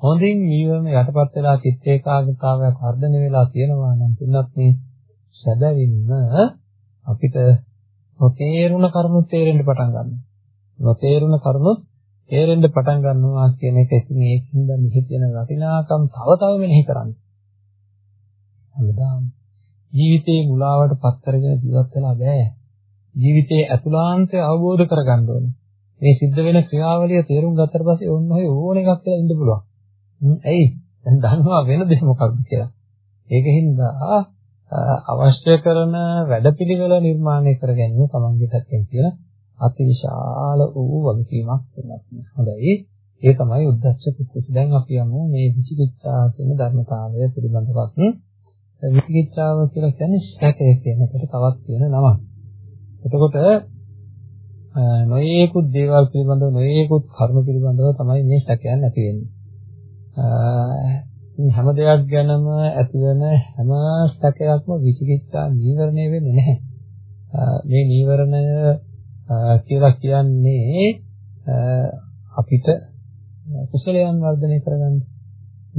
හොඳින් නීවරණ යටපත් වෙලා චිත්ත ඒකාග්‍රතාවයක් වර්ධනය වෙලා තියෙනවා නම් තුනත් මේ සැබවින්ම අපිට නොතේරුණ කරුණු තේරෙන්න පටන් ගන්නවා. නොතේරුණ කරුණු තේරෙන්න පටන් ගන්නවා කියන එක ඉතින් ඒකින්ද මෙහි තියෙන වටිනාකම් තව තව මෙනෙහි කරන්න. හැමදාම ජීවිතේ මුලාවට පත් කරගෙන ජීවත් වෙලා බෑ. ජීවිතයේ ඇතුළාන්තය අවබෝධ කරගන්න ඕනේ. මේ සිද්ධ වෙන ක්‍රියාවලිය තේරුම් ගත්තට පස්සේ ඕන්න ඔය ඕන එකක් කියලා ඉන්න පුළුවන්. ඇයි? දැන් දන්නවා වෙන දේ මොකක්ද කියලා. ඒකින්ද අවශ්‍ය කරන වැඩපිළිවෙල නිර්මාණය කර ගැනීම තමන්ගේ පැත්තෙන් කියන අතිවිශාල වූ වගකීමක් වෙනවා. හොඳයි. ඒ තමයි උද්දච්ච කුච්ච. දැන් අපි යමු මේ විචිකිච්ඡා කියන ධර්මතාවය පිළිබඳවත්. විචිකිච්ඡාව කියලා කියන්නේ සැකය කියන එකට තවත් තියෙන නමක්. එතකොට නොයේකුත් දේවල් පිළිබඳව නොයේකුත් කර්ම පිළිබඳව තමයි මේ සැකයන් ඇති වෙන්නේ. හැම දෙයක් ගැනම ඇතිවන හැම සැකයක්ම විචිකිච්ඡා නීවරණය වෙන්නේ නැහැ. මේ නීවරණය කියලා කියන්නේ අපිට කුසලයන් වර්ධනය කරගන්න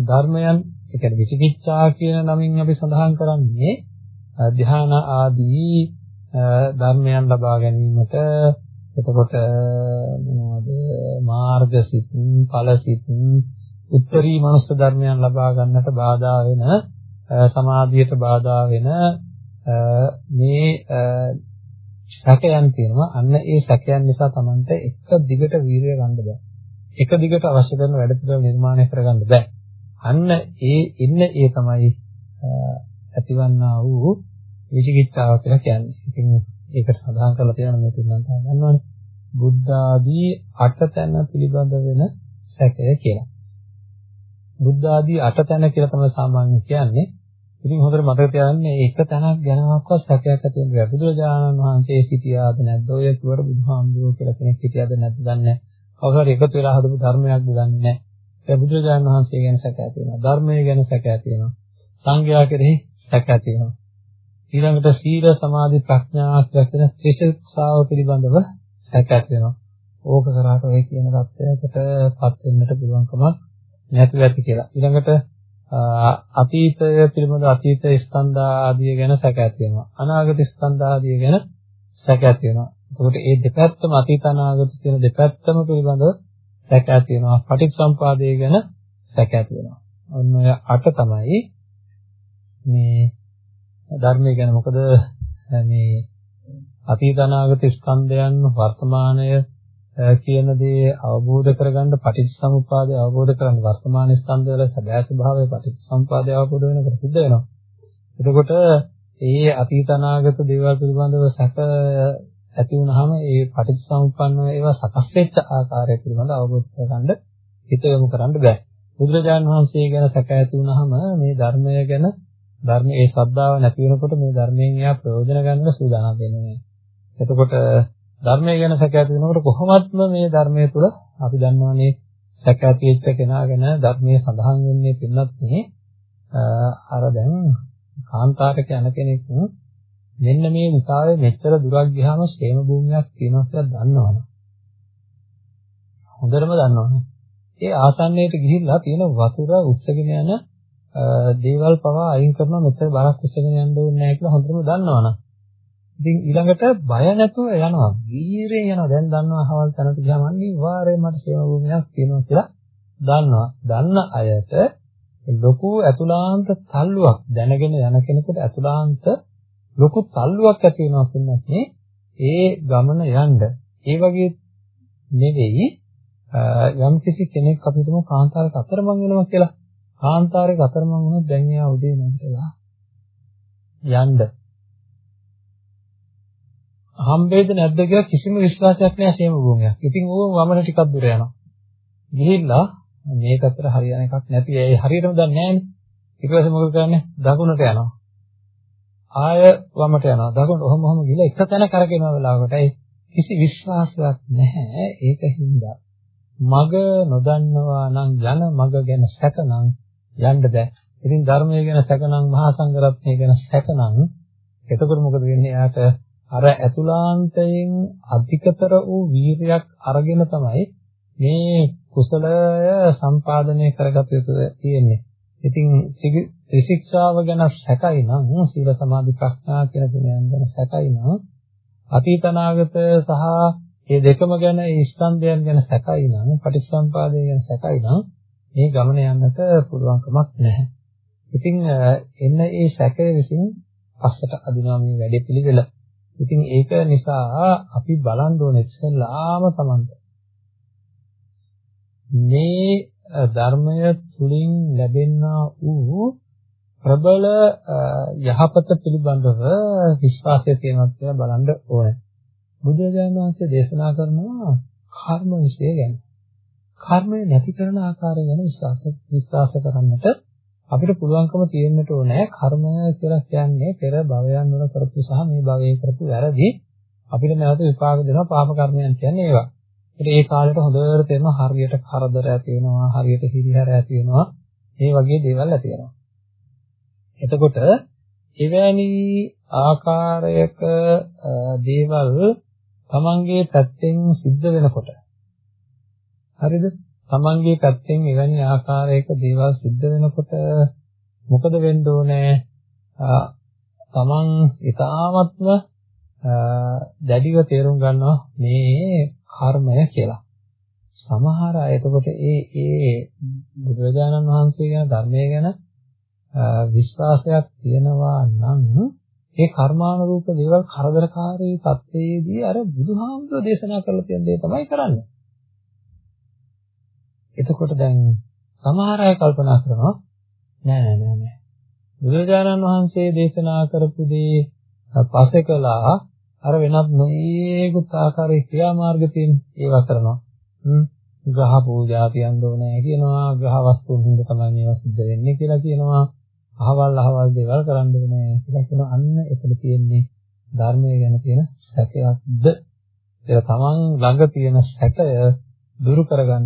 ධර්මයන් ඒ කියන්නේ විචිකිච්ඡා කියන නමින් අපි සඳහන් කරන්නේ ධ්‍යාන ආදී ධර්මයන් ලබා ගැනීමට. එතකොට මොනවද? මාර්ගසිත ඵලසිත උත්තරී මනුස්ස ධර්මයන් ලබා ගන්නට බාධා වෙන සමාධියට බාධා වෙන මේ සැකයන් තියෙනවා. අන්න ඒ සැකයන් නිසා Tamante එක දිගට වීරිය ගන්න බෑ. එක දිගට අවශ්‍ය කරන වැඩ පිළිවෙල නිර්මාණය කරගන්න බෑ. අන්න ඒ ඉන්න ඒ තමයි ඇතිවන්නා වූ විචිකිච්ඡාව කියලා කියන්නේ ඉතින් ඒකට සඳහන් කරලා තියෙනවා මේ පිළිබඳව ගන්නවානේ බුද්ධ ආදී අටතැන පිළිබඳ වෙන සැකය කියලා බුද්ධ ආදී අට තැන කියලා තමයි සාමාන්‍යයෙන් කියන්නේ. ඉතින් හොඳට මතක තියාගන්න එක තැනක් ගැනවත් සැකයක් ඇති වෙනවා. බුදුරජාණන් වහන්සේ සිටියාද නැද්ද? ඔය කිව්වට බුදුහාමුදුරුවෝ කියලා කෙනෙක් සිටියාද නැද්ද දන්නේ නැහැ. කවුරු හරි එකතු වෙලා හදපු ධර්මයක්ද දන්නේ නැහැ. ඒ බුදුරජාණන් වහන්සේ ගැන සැක ඇති වෙනවා. ධර්මය ගැන සැක ඇති වෙනවා. සංඝයා කෙරෙහි සැක ඇති වෙනවා. ඊළඟට සීල සමාධි ප්‍රඥා කියන ත්‍රිශික්ෂාව පිළිබඳව සැක ඇති වෙනවා. ඕක කරාට ඔය කියන தත්ත්වයකටපත් වෙන්නට පුළුවන්කමක් නැතුව ඇති කියලා. ඊළඟට අතීතය පිළිබඳ අතීත ස්කන්ධ ආදිය ගැන සැක ඇති වෙනවා. අනාගත ස්කන්ධ ආදිය ගැන සැක ඇති වෙනවා. එතකොට මේ දෙපැත්තම අතීත අනාගත කියන දෙපැත්තම පිළිබඳව සැක ඇති වෙනවා. පටිච්චසම්පාදය ගැන සැක ඇති වෙනවා. ඔන්න ඔය අට තමයි මේ ධර්මය ගැන මොකද මේ අතීත අනාගත ස්කන්ධයන් වර්තමානය කියන දේ අවබෝධ කරගන්න පටිච්චසමුප්පාදය අවබෝධ කරගන්න වර්තමාන ස්කන්ධවල සැබෑ ස්වභාවය පටිච්චසමුප්පාදය අවබෝධ වෙනකොට සිද්ධ වෙනවා. එතකොට ඒ අතීත අනාගත දේවල් පිළිබඳව සැක ඇති වුනහම ඒ පටිච්චසමුප්පන්න ඒවා සකස් වෙච්ච ආකාරය පිළිබඳව අවබෝධ කරගන්න හිත යොමු කරන්න බෑ. බුදුරජාණන් වහන්සේ ගැන සැක ඇති වුනහම මේ ධර්මය ගැන ධර්මයේ ඒ ශ්‍රද්ධාව නැති වෙනකොට මේ ධර්මයෙන් එයා ප්‍රයෝජන ගන්න සූදානම් වෙන්නේ. එතකොට ධර්මය ගැන සැක ඇති වෙනකොට කොහොමත්ම මේ ධර්මයේ තුල අපි දන්නවානේ සැක ඇති වෙච්ච කෙනා ගැන ධර්මයේ සඳහන් වෙන්නේ පින්නත් නේ අර දැන් කාන්තාරක යන කෙනෙක් මෙන්න මේ විසාවේ මෙච්චර දුරක් ගියාම ශ්‍රේම භූමියක් තියෙනවා කියලා දන්නවනේ හොඳටම දන්නවනේ ඒ ආසන්නයට ගිහිල්ලා තියෙන වතුර උස්සගෙන යන දේවල් පවා අයින් කරනවා මෙච්චර බරක් උස්සගෙන යන්න ඕනේ නැහැ කියලා හොඳටම දන්නවනේ ඉතින් ඊළඟට බය නැතුව යනවා. වීරයෙන් යනවා. දැන් දන්නවා හවල් තැනට ගියාම අනිවාර්යයෙන් මට සේව භූමියක් තියෙනවා කියලා දන්නවා. දන්න අයට ලොකු අතුලාන්ත තල්ලුවක් දැනගෙන යන කෙනෙකුට අතුලාන්ත ලොකු තල්ලුවක් ඇති වෙනවා කියන්නේ ඒ ගමන යන්න. ඒ වගේ නෙවෙයි යම් කිසි කෙනෙක් අපිටම කාන්තාරයක අතරමං වෙනවා කියලා. කාන්තාරයක අතරමං වුණොත් දැන් එයා උදේ නැගිටලා යන්න හම්බෙයිද නැද්ද කියලා කිසිම විශ්වාසයක් නැහැ සේම භූමියක්. ඉතින් ඕව වමන ටිකක් දුර යනවා. ගිහිල්ලා මේ පැත්තට හරියන එකක් නැති. ඒ හරියටම දන්නේ නැහැනේ. ඊට පස්සේ මොකද කරන්නේ? දකුණට යනවා. ආය වමට යනවා. දකුණට ඔහොම ඔහොම ගිහලා එක තැන කරගෙන වෙලාවකට ඒ කිසි විශ්වාසයක් නැහැ. ඒක හින්දා මග නොදන්නවා නම් යන මග ගැන සැකනම් යන්න බෑ. ඉතින් ධර්මය ගැන සැකනම් මහා සංඝරත්නය ගැන සැකනම් එතකොට මොකද වෙන්නේ? එයාට අර ඇතුලාන්තයෙන් අධිකතර වූ වීරයක් අරගෙන තමයි මේ කුසලය සම්පාදනය කරගත යුතු තියෙන්නේ. ඉතින් ත්‍රිශික්ෂාව ගැන සැකයි නම් සීල සමාධි ප්‍රඥා කියන තුනයන් ගැන සැකයි නම් අතීතනාගත සහ මේ දෙකම ගැන ඒ ස්කන්ධයන් ගැන සැකයි නම් පටිච්චසම්පාදය ගැන සැකයි නම් මේ ගමන යන්නට පුළුවන් කමක් නැහැ. ඉතින් එන්න ඒ සැකය විසින් පස්සට අදිනවා මේ වැඩේ පිළිවෙල. ඉතින් ඒක නිසා අපි බලන්න ඕනේ ඉස්සෙල්ලාම Tamanta. මේ ධර්මය තුලින් ලැබෙනා වූ ප්‍රබල යහපත පිළිබඳව විශ්වාසය තියෙනවා කියලා බලන්න ඕනේ. බුදුරජාණන් වහන්සේ දේශනා කරනවා කර්ම විශ්ය ගැන. කර්මය නැති කරන ආකාරය ගැන විශ්වාස විශ්වාස කරන්නට අපිට පුළුවන්කම තියෙන්නට ඕනේ කර්මය කියලා කියන්නේ පෙර භවයන් වල කරපු සහ මේ භවයේ කරපු වැරදි අපිට නැවත විපාක දෙනවා පාප කර්මයන් කියන්නේ ඒවා. ඒත් ඒ කාලේට හොඳට තේරෙනවා හරියට කරදර ඇති වෙනවා හරියට හිරිහැර ඇති වෙනවා මේ වගේ දේවල් ඇති වෙනවා. එතකොට එවැනි ආකාරයක දේවල් තමන්ගේ පැත්තෙන් සිද්ධ වෙනකොට හරිද? තමන්ගේ පැත්තෙන් එවැනි ආකාරයක දේවල් සිද්ධ වෙනකොට මොකද වෙන්න ඕනේ? තමන් ඊ타ත්ම දැඩිව තේරුම් ගන්නවා මේ කර්මය කියලා. සමහර අය එතකොට ඒ ඒ බුදුරජාණන් වහන්සේ ගැන ධර්මය ගැන විශ්වාසයක් තියනවා නම් ඒ කර්මානුරූප දේවල් කරදරකාරී තත්ත්වයේදී අර බුදුහාමුදුරේ දේශනා කරලා තියෙන දේ තමයි කරන්නේ. එතකොට දැන් සමහර අය කල්පනා කරනවා නෑ නෑ නෑ නෑ. බුදුරජාණන් වහන්සේ දේශනා කරපු දේ පස්සේ කළා අර වෙනත් නොයේකුත් ආකාරයේ ක්‍රියාමාර්ග තියෙන ඒවා කරනවා. ග්‍රහ පූජා තියන්න ඕනේ කියනවා. ග්‍රහ වස්තුන් හින්දා තමයි මේවා සිද්ධ වෙන්නේ කියලා කියනවා. අහවල් අහවල් දේවල් කරන්න ඕනේ. කියලා කියන අන්න එතන තියෙන්නේ ධර්මය ගැන තියෙන සැකයක්ද? ඒක තමන් ළඟ තියෙන සැකය දුරු කරගන්න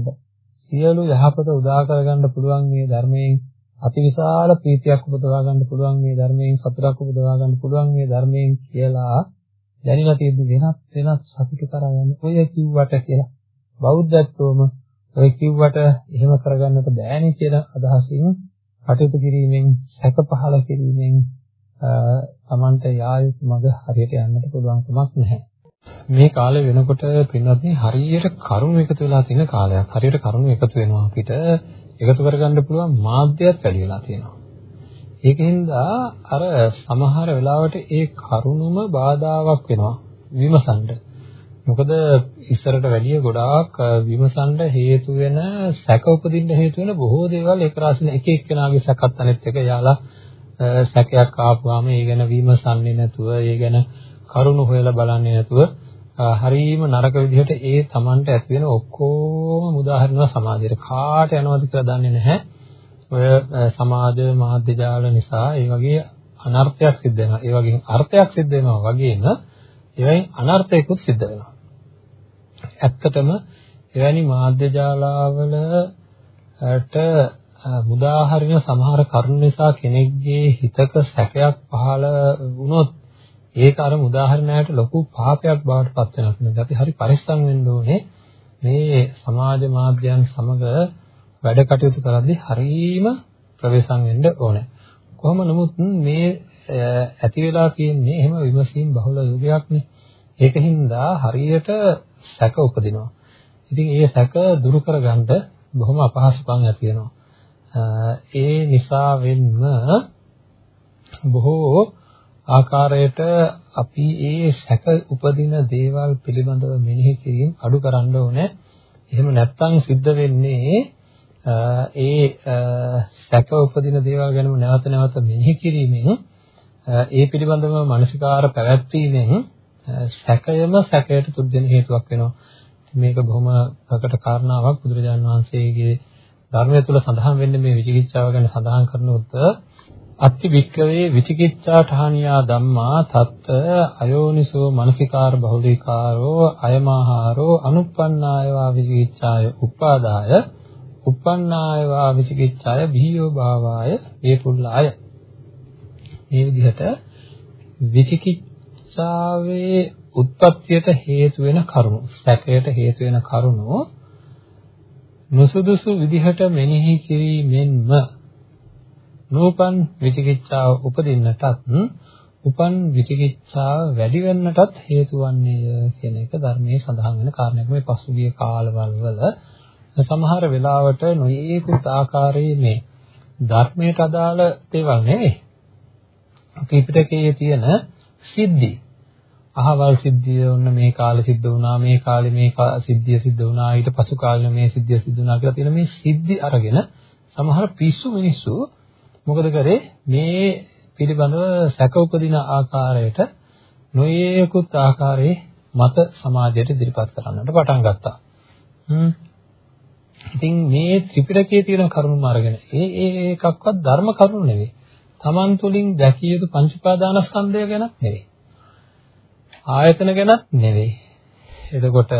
සියලු යහපත උදා කරගන්න පුළුවන් මේ ධර්මයෙන් අතිවිශාල ප්‍රීතියක් උපදවා ගන්න පුළුවන් මේ ධර්මයෙන් සතුටක් උපදවා ගන්න පුළුවන් මේ ධර්මයෙන් කියලා දැනিলা තියෙද්දි වෙනත් වෙනත් සතුට කරා යන ඔය කිව්වට කියලා බෞද්ධත්වම ඔය කිව්වට එහෙම කරගන්නට බෑනේ කියලා අදහසින් කටයුතු කිරීමෙන් සැක පහළ කිරීමෙන් Tamanta යා යුතු මඟ හරියට යන්නට පුළුවන් කමක් නැහැ. මේ කාලේ වෙනකොට පින්වත්නි හරියට කරුණු එකතු වෙලා තියෙන කාලයක්. හරියට කරුණු එකතු වෙනවා අපිට එකතු කරගන්න පුළුවන් මාධ්‍යයක් වැඩි වෙලා තියෙනවා. ඒකෙන්ද අර සමහර වෙලාවට ඒ කරුණුම බාධාවක් වෙනවා විමසන්න. මොකද ඉස්සරට වැඩිය ගොඩාක් විමසන්න හේතු වෙන සැක උපදින්න හේතු වෙන බොහෝ දේවල් එක රාශින එක එක්කෙනාගේ සැකත් අනෙත් එක යාලා සැකයක් ආපුවාම ඒ ගැන විමසන්නේ නැතුව ඒ ගැන කරුණු හොයලා බලන්නේ නැතුව හරීම නරක විදිහට ඒ Tamanට ඇති වෙන ඔක්කොම මුදාහරිනවා සමාජයට කාට යනවද කියලා දන්නේ නැහැ. ඔය සමාජ මාධ්‍ය ජාල නිසා ඒ වගේ අනර්ථයක් සිද්ධ වෙනවා. ඒ වගේ අර්ථයක් සිද්ධ වෙනවා වගේම ඒවෙන් අනර්ථයකුත් සිද්ධ වෙනවා. ඇත්තටම එවැනි මාධ්‍ය ජාලාවලට මුදාහරින සමහර කරුණු නිසා කෙනෙක්ගේ හිතක සැකයක් පහළ වුණොත් ඒක අර මුදාහරිනයට ලොකු පාපයක් බවට පත් වෙනවා කියන්නේ අපි හරි පරිස්සම් වෙන්න ඕනේ මේ සමාජ මාධ්‍යයන් සමග වැඩ කටයුතු කරද්දී හරීම ප්‍රවේශම් වෙන්න ඕනේ. කොහොම නමුත් මේ ඇති වෙලා තියෙන්නේ එහෙම විමසීම් බහුල යුගයක්නේ. ඒකින්ද හරියට සැක උපදිනවා. ඉතින් ඒ සැක දුරු කරගන්න බොහොම අපහසුකම් ඇති වෙනවා. ඒ නිසා වෙන්න බොහෝ ආකාරයට අපි ඒ සැක උපදින දේවල් පිළිබඳව මෙනෙහි කිරීම අඩු කරන්න ඕනේ. එහෙම නැත්නම් සිද්ධ වෙන්නේ ඒ සැක උපදින දේවල් ගැනම නැවත නැවත මෙනෙහි කිරීමෙන් ඒ පිළිබඳව මානසිකාර පැවැත්වීමෙන් සැකයම සැකයට තුඩෙන හේතුවක් වෙනවා. මේක බොහොම ප්‍රකට කාරණාවක් බුදුරජාණන් වහන්සේගේ ධර්මය තුළ සඳහන් වෙන්නේ මේ විචිකිච්ඡාව ගැන සඳහන් කරනොත් අත්ති වික්කවේ විචිකිච්ඡා ඨානියා ධම්මා තත්ත අයෝනිසෝ මනසිකාර බහුලීකාරෝ අයමාහාරෝ අනුප්පන්නායවා විචිකිච්ඡාය උපාදාය උප්පන්නායවා විචිකිච්ඡාය බිහියෝ භාවාය වේපුල්ලාය මේ විදිහට විචිකිච්ඡා අපේක්ෂාවේ උත්පත්තියට හේතු වෙන කරුණු සැකයට හේතු වෙන කරුණු නුසුදුසු විදිහට මෙනෙහි කිරීමෙන්ම නූපන් විචිකිච්ඡාව උපදින්නටත් උපන් විචිකිච්ඡාව වැඩි වෙන්නටත් හේතු වන්නේය කියන එක ධර්මයේ සඳහන් වෙන කාරණයක්. මේ පසුගිය කාලවල වල සමහර වෙලාවට නොයේකුත් ආකාරයේ මේ ධර්මයට අදාළ දේවල් නෙවෙයි. ත්‍රිපිටකයේ තියෙන සිද්ධි අහවල් සිද්ධිය ඔන්න මේ කාලේ සිද්ධ වුණා මේ කාලේ මේ සිද්ධිය සිද්ධ වුණා ඊට පසු කාලේ මේ සිද්ධිය සිද්ධ වුණා කියලා තියෙන මේ සිද්ධි අරගෙන සමහර පිස්සු මිනිස්සු මොකද කරේ මේ පිළිබඳව සැක උපදින ආකාරයට නොයේකුත් ආකාරයේ මත සමාජයට ඉදිරිපත් කරන්නට පටන් ගත්තා. හ්ම්. ඉතින් මේ ත්‍රිපිටකයේ තියෙන කරුණු අරගෙන ඒ ඒ එකක්වත් ධර්ම කරුණු නෙවෙයි. Taman තුලින් දැකිය යුතු පංච පාදානස්කන්ධය ගැනත් නෙවෙයි. ආයතන ගැනත් නෙවෙයි. එතකොට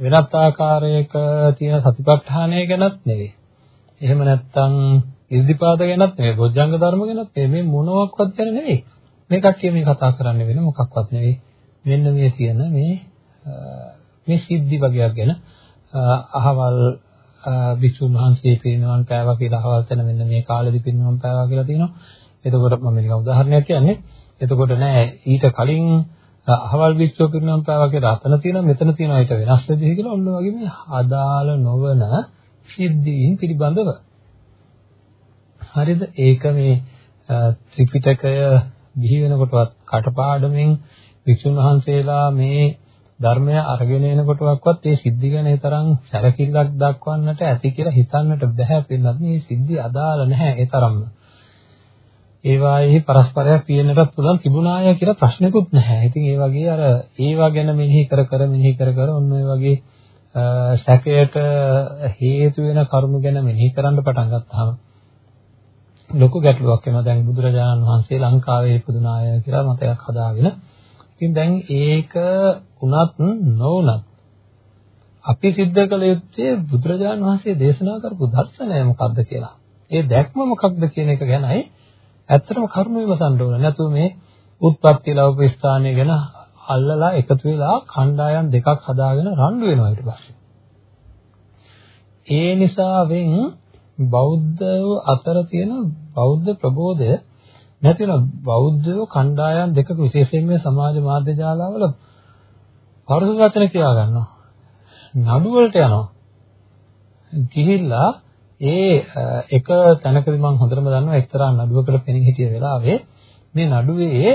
වෙනත් ආකාරයක තියෙන සතිපට්ඨානය ගැනත් නෙවෙයි. එහෙම නැත්නම් ඉර්ධිපාද ගැනත් නෙවෙයි. බොජ්ජංග ධර්ම ගැනත් නෙවෙයි. මේ මොනවාක්වත් ගැන නෙවෙයි. මේ කට්ටිය මේ කතා කරන්නේ වෙන මොකක්වත් නෙවෙයි. මෙන්න මේ තියෙන මේ මේ සිද්ධි වගේක් ගැන අහවල් විසුණු වහන්සේ පිරිනවන් පෑවා කියලා අහවල් තැන මෙන්න මේ කාලෙදි පිරිනවන් පෑවා කියලා තියෙනවා. එතකොට මම නිකන් උදාහරණයක් කියන්නේ. එතකොට නෑ ඊට කලින් අහවල් විශ්ව පිරිනවන් පෑවා කියලා අතන තියෙනවා මෙතන තියෙනවා ඊට වෙනස් වෙදී කියලා ඔන්න වගේ මේ අදාළ නොවන සිද්ධීන් පිළිබඳව. හරිද? ඒක මේ ත්‍රිපිටකය බිහි වෙනකොටවත් කටපාඩමින් වික්ෂුන් වහන්සේලා මේ ධර්මය අරගෙන එනකොටවත් ඒ සිද්ධි ගැන තරම් සැලකිල්ලක් දක්වන්නට ඇති කියලා හිතන්නට බෑ පින්නත් මේ සිද්ධි අදාළ නැහැ ඒ තරම්ම. ඒවායේ පරස්පරයක් තියෙන්නටත් පුළුවන් තිබුණාය කියලා ප්‍රශ්නකුත් නැහැ. ඉතින් ඒ වගේ අර ඒවා ගැන මෙනෙහි කර කර මෙනෙහි කර කර ඔන්න ඔය වගේ සැකයට හේතු වෙන කරුණු ගැන මෙනෙහි කරන්න පටන් ගත්තාම ලොකු ගැටලුවක් වෙනවා. දැන් බුදුරජාණන් වහන්සේ ලංකාවේ ඉපදුනාය කියලා මතයක් හදාගෙන ඉතින් දැන් ඒක උනත් නොඋනත් අපි සිද්ධ කළ යුත්තේ බුදුරජාණන් වහන්සේ දේශනා කරපු දර්ශනය මොකක්ද කියලා. ඒ දැක්ම මොකක්ද කියන එක ගැනයි ඇත්තටම කරුණ විමසන්න ඕනේ. නැතුව මේ උත්පත්ති ලෞකික ස්ථානය ගැන අල්ලලා එකතු වෙලා කණ්ඩායම් දෙකක් හදාගෙන රණ්ඩු වෙනවා ඊට පස්සේ. ඒ නිසාවෙන් බෞද්ධයෝ අතර තියෙන බෞද්ධ ප්‍රබෝධය නැති වෙන බෞද්ධයෝ කණ්ඩායම් දෙකක විශේෂයෙන් මේ සමාජ මාධ්‍ය ජාලාවල පරස වචන කියා ගන්නවා. නඩු වලට යනවා. ගිහිල්ලා ඒ එක තැනකදී මම හොඳටම දන්නවා එක්තරා නඩුවකට පෙනී හිටිය වෙලාවේ මේ නඩුවේ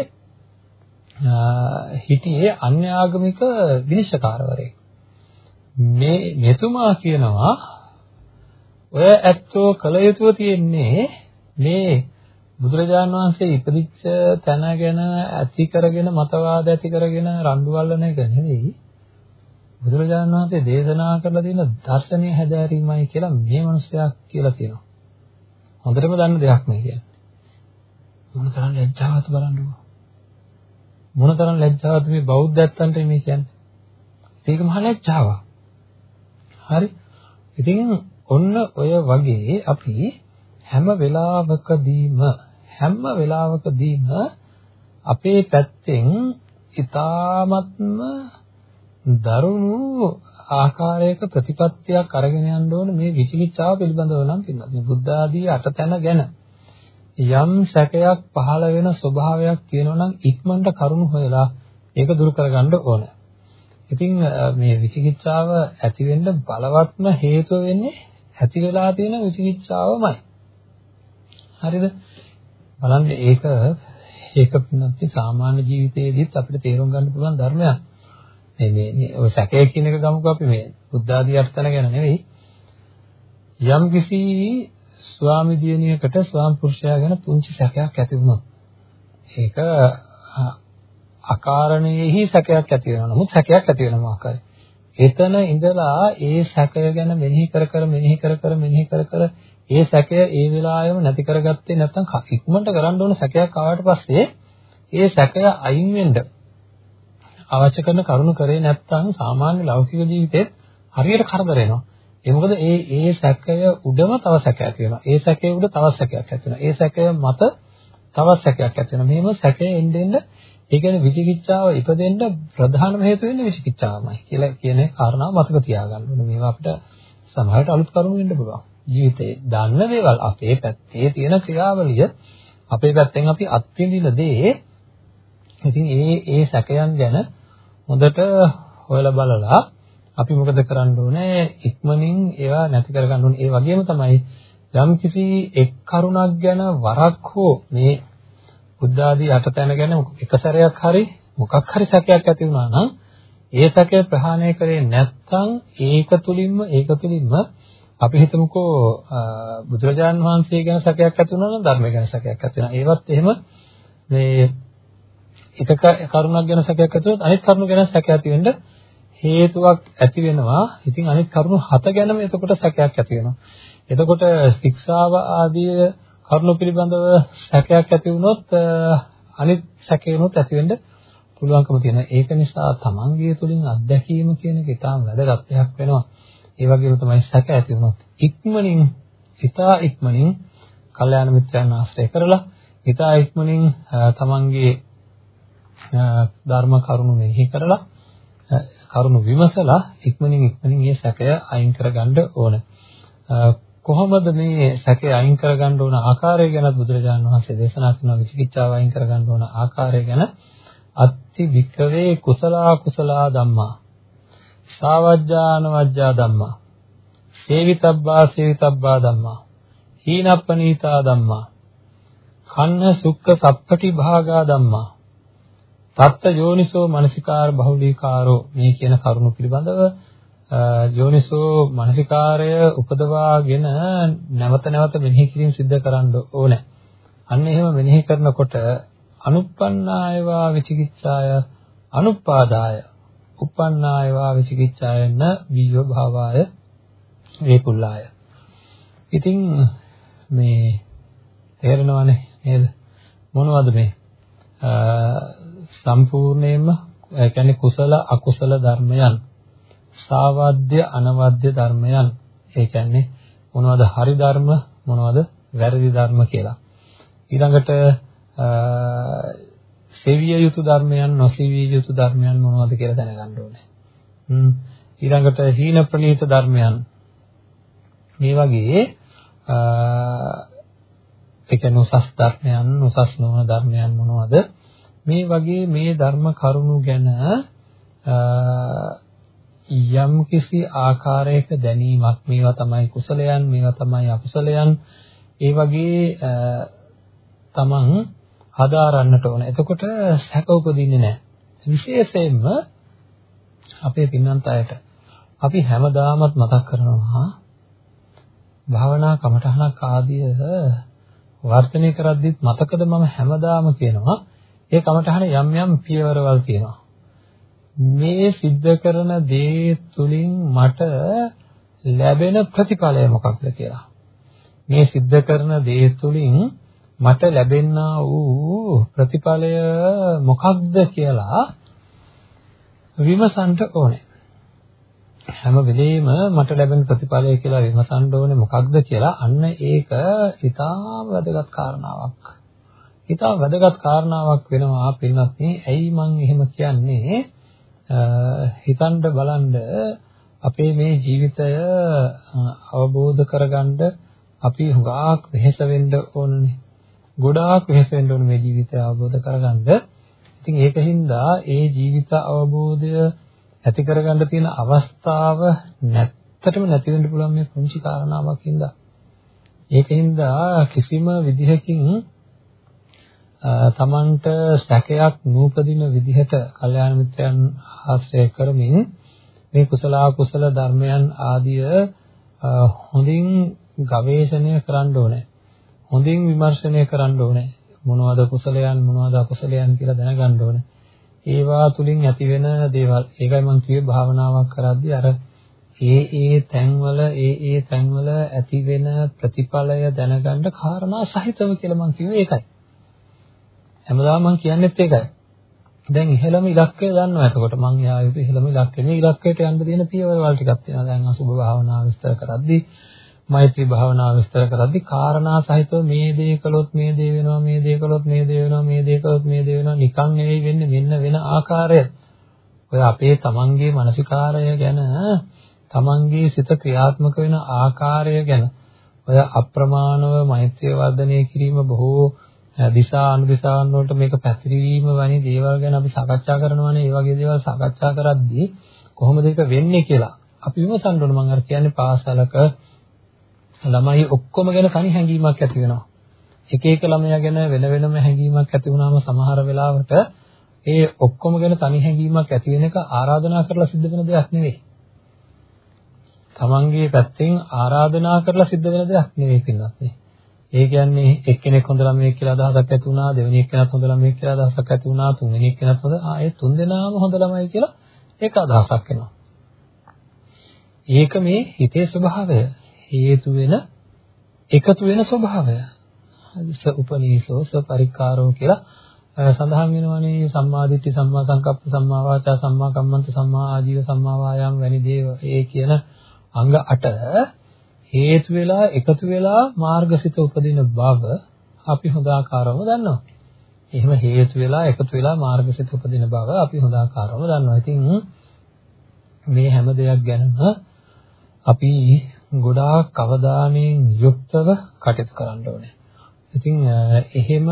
හිටියේ අන්‍ය ආගමික විනිශ්චයකාරවරයෙක්. මේ මෙතුමා කියනවා ඔය ඇත්තෝ කල යුතුව තියෙන්නේ මේ බුදුරජාණන් වහන්සේ ඉපදිච්ච තැන ගැන ඇති කරගෙන මතවාද ඇති කරගෙන රණ්ඩු වල්ලන එක නෙවෙයි බුදුරජාණන් වහන්සේ දේශනා කරලා තියෙන දර්ශනීය හැදෑරීමයි කියලා මේ මිනිසයා කියලා කියනවා. හොඳටම දන්න දෙයක් මේ කියන්නේ. මොන තරම් ලැජ්ජාවක්ද බලන්නකෝ. මොන තරම් ලැජ්ජාවක්ද මේ බෞද්ධයන්ට මේ කියන්නේ. ඒක මහ ලැජ්ජාවක්. හරි. ඉතින් ඔන්න ඔය වගේ අපි හැම වෙලාවකදීම හැම වෙලාවකදීම අපේ පැත්තෙන් ඊ타ත්ම දරුණු ආකාරයක ප්‍රතිපත්තියක් අරගෙන යන්න ඕන මේ විචිකිච්ඡාව පිළිබඳව නම් පින්නත් මේ බුද්ධ ආදී අටතැන ගැන යම් සැකයක් පහළ වෙන ස්වභාවයක් තියෙනවා නම් ඉක්මනට කරුණු හොයලා ඒක දුරු කරගන්න ඕන. ඉතින් මේ විචිකිච්ඡාව ඇති වෙන්න බලවත්ම හේතුව වෙන්නේ ඇති වෙලා තියෙන විචිකිච්ඡාවමයි. හරිද? බලන්න ඒක ඒක පින්නත් සාමාන්‍ය ජීවිතයේදීත් අපිට තේරුම් ගන්න පුළුවන් ධර්මයක්. මේ මේ ඔය සැකය කියන එක ගමුකෝ අපි මේ බුද්ධ ආදී අර්ථන ගැන නෙවෙයි. යම් කිසි ස්වාමි දියණියකට ස්වාම පුරුෂයා ගැන පුංචි සැකයක් ඇති වුණොත් ඒක අකාරණයෙහි සැකයක් ඇති වෙනවා. නමුත් සැකයක් ඇති වෙනවා ආකාරයි එතන ඉඳලා ඒ සැකය ගැන මෙනෙහි කර කර මෙනෙහි කර කර මෙනෙහි කර කර ඒ සැකය ඒ වෙලාවෙම නැති කරගත්තේ නැත්නම් ඉක්මනට කරන්න ඕන සැකයක් ආවට පස්සේ ඒ සැකය අයින් වෙන්න අවශ්‍ය කරන කරුණු කරේ නැත්නම් සාමාන්‍ය ලෞකික ජීවිතෙත් හරියට කරදර වෙනවා. ඒ මොකද ඒ ඒ සැකය උඩම තව සැකයක් ඇති වෙනවා. ඒ සැකය උඩ තවත් සැකයක් ඇති වෙනවා. ඒ සැකය මත තවත් සැකයක් ඇති වෙනවා. මෙහෙම සැකය එන්න එන්න ඒ කියන්නේ විචිකිච්ඡාව ඉපදෙන්න ප්‍රධානම හේතුව වෙන්නේ විචිකිච්ඡාවමයි කියලා කියන කාරණාව මතක තියාගන්න ඕනේ. මේවා අපිට සමහරට අලුත් කරුණු වෙන්න පුළුවන්. ජීවිතේ දන්න දේවල් අපේ පැත්තේ තියෙන ක්‍රියාවලිය අපේ පැත්තෙන් අපි අත්විඳින දේ ඉතින් ඒ ඒ සැකයන් ගැන හොඳට හොයලා බලලා අපි මොකද කරන්න ඕනේ ඉක්මනින් ඒවා නැති කරගන්න ඕනේ. ඒ වගේම තමයි යම් කිසි එක් කරුණක් ගැන වරක් හෝ මේ බුද්ධ ආදී අට තැන ගැන එක සැරයක් හරි මොකක් හරි සැකයක් ඇති වුණා නම් ඒ සැකය ප්‍රහාණය කරේ නැත්නම් ඒක තුලින්ම ඒක තුලින්ම අපි හිතමුකෝ බුදුරජාන් වහන්සේ ගැන සැකයක් ඇති වුණා නම් ධර්මය ගැන සැකයක් ඇති වෙනවා. ඒවත් එහෙම මේ එක කරුණක් ගැන සැකයක් ඇති වුණොත් අනිත් කරුණ ගැන සැක ඇති වෙන්න හේතුවක් ඇති වෙනවා. ඉතින් අනිත් කරුණු හත ගැනම එතකොට සැකයක් ඇති වෙනවා. එතකොට ශික්ෂාව ආදී කරුණු පිළිබඳව සැකයක් ඇති වුණොත් අනිත් සැකේනොත් ඇති වෙන්න පුළුවන්කම තියෙනවා. ඒක නිසා තමන්ගේ තුලින් අත්දැකීම කියන එක ඉතාම වැදගත් දෙයක් වෙනවා. ඒ වගේම තමයි සැක ඇති වුණොත් ඉක්මනින් සිතා ඉක්මනින් කල්යාණ මිත්‍රයන් ආශ්‍රය කරලා හිතා ඉක්මනින් තමන්ගේ ධර්ම කරුණු මෙහි කරලා කරුණු විමසලා ඉක්මනින් ඉක්මනින් මේ සැකය අයින් කරගන්න ඕන. කොහොමද මේ සැකය අයින් කරගන්න ඕන ආකාරය ගැන බුදුරජාණන් වහන්සේ දේශනා කරන විචිකිච්ඡාව අයින් කරගන්න ඕන ආකාරය ගැන? අත්ති වික්කවේ කුසලා කුසලා ධම්මා. සාවජ්ජාන වජ්ජා ධම්මා. සේවිතබ්බා සේවිතබ්බා ධම්මා. හීනප්පනීතා ධම්මා. කන්න සුක්ඛ සප්පටි භාගා ධම්මා. තත්ත යෝනිසෝ මනසිකාර බහුලීකාරෝ මේ කියන කරුණු පිළිබඳව යෝනිසෝ මනසිකාරය උපදවාගෙන නැවත නැවත මෙනෙහි කිරීම සිද්ධ කරන්න ඕනේ. අන්න එහෙම මෙනෙහි කරනකොට අනුප්පන්නායවා විචිකිච්ඡාය අනුපාදාය uppannāyava විචිකිච්ඡායන වියව භාවාය වේකුල්ලාය. ඉතින් මේ තේරෙනවනේ නේද? මොනවද මේ? සම්පූර්ණයෙන්ම ඒ කියන්නේ කුසල අකුසල ධර්මයන් සාවද්‍ය අනවද්‍ය ධර්මයන් ඒ කියන්නේ මොනවද හරි ධර්ම මොනවද වැරදි ධර්ම කියලා. ඊළඟට සෙවිය යුතු ධර්මයන් නොසෙවිය යුතු ධර්මයන් මොනවද කියලා දැනගන්න ඕනේ. හ්ම්. ඊළඟට හීන ප්‍රනීත ධර්මයන්. මේ වගේ ඒ කියන්නේ උසස් ධර්මයන් උසස් නොවන ධර්මයන් මොනවද? මේ වගේ මේ ධර්ම කරුණු ගැන යම් කිසි ආකාරයක දැනීමක් මේවා තමයි කුසලයන් මේවා තමයි අකුසලයන් ඒ වගේ තමන් හදාරන්නට ඕන. එතකොට සැක උපදින්නේ නැහැ. විශේෂයෙන්ම අපේ පින්නන්ත අයට අපි හැමදාමත් මතක් කරනවා භාවනා කමඨහනක් ආදිය වර්ධනය කරද්දිත් මතකද මම හැමදාම කියනවා ඒ කමඨහන යම් යම් පියවරවල් තියෙනවා. මේ සිද්ධ කරන දේ තුලින් මට ලැබෙන ප්‍රතිඵලය මොකක්ද කියලා. මේ සිද්ධ කරන දේ තුලින් මට ලැබෙනා වූ ප්‍රතිඵලය මොකක්ද කියලා විමසන්න ඕනේ. හැම වෙලෙම මට ලැබෙන ප්‍රතිඵලය කියලා විමසන්න ඕනේ මොකක්ද කියලා අන්න ඒක ඉතාම වැදගත් කාරණාවක්. ඉතාම වැදගත් කාරණාවක් වෙනවා පින්වත්නි. ඇයි මං එහෙම කියන්නේ? හිතන්න බලන්න අපේ මේ ජීවිතය අවබෝධ කරගන්න අපි හුඟක් වෙහෙස වෙන්න ඕනනේ. ගොඩාක් වෙහෙස වෙන්න ඕනේ මේ ජීවිතය අවබෝධ කරගන්න. ඉතින් ඒකින්ද ඒ ජීවිත අවබෝධය ඇති කරගන්න තියෙන අවස්ථාව නැත්තටම නැති වෙන්න පුළුවන් මේ පුංචි කාරණාවක් හින්දා. ඒකින්ද කිසිම විදිහකින් තමන්ට සැකයක් නූපදින විදිහට කල්යාණ මිත්‍රයන් ආශ්‍රය කරමින් මේ කුසල කුසල ධර්මයන් ආදිය හොඳින් ගවේෂණය කරන්න ඕනේ. හොඳින් විමර්ශනය කරන්න ඕනේ. මොනවද කුසලයන් මොනවද අකුසලයන් කියලා දැනගන්න ඕනේ. ඒවා තුලින් ඇති වෙන දේවල්. ඒකයි මම කිව්වේ භාවනාවක් කරද්දී අර ඒ ඒ තැන්වල ඒ ඒ තැන්වල ඇති වෙන ප්‍රතිඵලය දැනගන්න කාරණා සහිතව කියලා මම කිව්වේ ඒකයි. හැමදාම මම කියන්නේත් ඒකයි. දැන් ඉහළම ඉලක්කය දන්නවා. එතකොට මම යා යුතු ඉහළම ඉලක්කය. මේ ඉලක්කයට යන්න තියෙන පියවරවල් ටිකක් තියෙනවා. දැන් අසුභ භාවනාව විස්තර කරද්දී මෛත්‍රී භාවනාව විස්තර කරද්දී කාරණා සහිතව මේ දේ කළොත් මේ දේ වෙනවා මේ දේ කළොත් මේ දේ වෙනවා මේ දේ කළොත් මේ දේ වෙනවා නිකන් නෙවෙයි වෙන්නේ මෙන්න වෙන ආකාරය. ඔය අපේ තමන්ගේ මානසිකාරය ගැන තමන්ගේ සිත ක්‍රියාත්මක වෙන ආකාරය ගැන ඔය අප්‍රමාණව මෛත්‍රිය වර්ධනය කිරීම බොහෝ දිසා අනුදිසාවන් වලට මේක පැතිරීම වැනි දේවල් ගැන අපි සාකච්ඡා කරනවානේ. ඒ වගේ දේවල් සාකච්ඡා කරද්දී කොහොමද ඒක වෙන්නේ කියලා අපි විමසන්න ඕන. මම අර කියන්නේ පාසලක ළමයි ඔක්කොම ගැන තනි හැඟීමක් ඇති වෙනවා. එක එක ළමයා ගැන වෙන වෙනම හැඟීමක් ඇති වුණාම සමහර වෙලාවට ඒ ඔක්කොම ගැන තනි හැඟීමක් ඇති වෙන එක ආරාධනා කරලා සිද්ධ වෙන දෙයක් නෙවෙයි. තමන්ගේ පැත්තෙන් ආරාධනා කරලා සිද්ධ වෙන දෙයක් නෙවෙයි පින්නත් නේ. ඒ කියන්නේ එක්කෙනෙක් හොඳ ළමයෙක් කියලා අදහසක් ඇති වුණා, දෙවෙනි එක්කෙනාත් හොඳ ළමයෙක් කියලා අදහසක් ඇති වුණා, තුන්වෙනි එක්කෙනාත් හොඳ ආ ඒ තුන් දෙනාම හොඳ ළමයි කියලා ඒක අදහසක් එනවා. ඒක මේ හිතේ ස්වභාවය. හේතු වෙන එකතු වෙන ස්වභාවය. ස උපනීසෝ ස පරික්කාරෝ කියලා සඳහන් වෙනවානේ සම්මාදිට්ඨි සම්මා සංකප්ප සම්මා වාචා සම්මා කම්මන්ත සම්මා ආජීව සම්මා වායාම වැනි දේව ඒ කියන අංග 8 හේතු වෙලා එකතු වෙලා මාර්ගසිත උපදින බව අපි හොඳ ආකාරවම දන්නවා. එහෙම හේතු වෙලා එකතු වෙලා මාර්ගසිත උපදින බව අපි හොඳ ආකාරවම දන්නවා. ඉතින් මේ හැම දෙයක් ගැනම අපි ගොඩාක් අවධානයෙන් යුක්තව කටයුතු කරන්න ඕනේ. ඉතින් එහෙම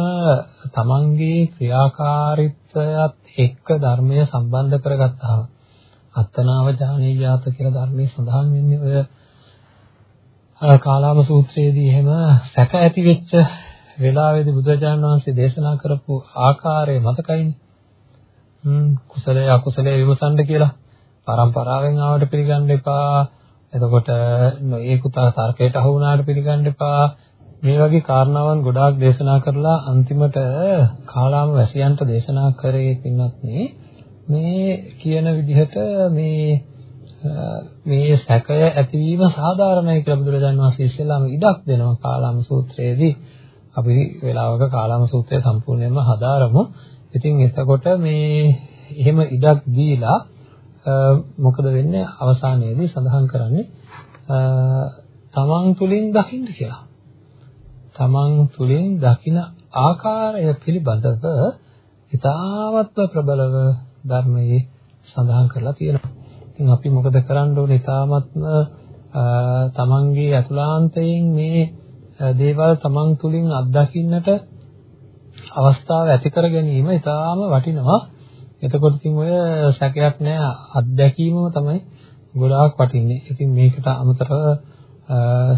තමන්ගේ ක්‍රියාකාරීත්වයත් එක්ක ධර්මය සම්බන්ධ කරගත්තාම අත්තනාව ඥානීයාත කියලා ධර්මයේ සඳහන් වෙන්නේ ඔය කාලාම සූත්‍රයේදී එහෙම සැක ඇති වෙච්ච වෙලාවේදී බුදුරජාණන් වහන්සේ දේශනා කරපු ආකාරය මතකයිනේ. හ්ම් කුසලයේ අකුසලයේ විමසන්න කියලා. පරම්පරාවෙන් ආවට පිළිගන්න එපා. එතකොට මේකුත තර්කයට අහු වුණාට පිළිගන්න එපා. මේ වගේ කාරණාවන් ගොඩාක් දේශනා කරලා අන්තිමට කාලාම වැසියන්ට දේශනා කරේ පින්වත් මේ කියන විදිහට මේ මේ සැකය ඇතිවීම සාධාරණයි කියලා බුදුරජාණන් වහන්සේ ඉස්සෙල්ලාම ඉඩක් දෙනවා කාලාම සූත්‍රයේදී අපි වේලාවක කාලාම සූත්‍රය සම්පූර්ණයෙන්ම හදාරමු. ඉතින් එතකොට මේ එහෙම ඉඩක් දීලා මොකද වෙන්නේ අවසානයේදී සඳහන් කරන්නේ තමන් තුලින් දකින්න කියලා. තමන් තුලින් දකින ආකාරය පිළිබඳව ඊ타වත්ව ප්‍රබලව ධර්මයේ සඳහන් කරලා තියෙනවා. ඉතින් අපි මොකද කරන්න ඕනේ ඊ타මත්ම තමන්ගේ අතුලාන්තයෙන් මේ දේවල් තමන් තුලින් අත්දකින්නට අවස්ථාව ඇති කර ගැනීම ඊටාම වටිනවා. එතකොට ඉතින් ඔය සැකයක් නෑ අත්දැකීමම තමයි ගොඩාක් වටින්නේ. ඉතින් මේකට අමතරව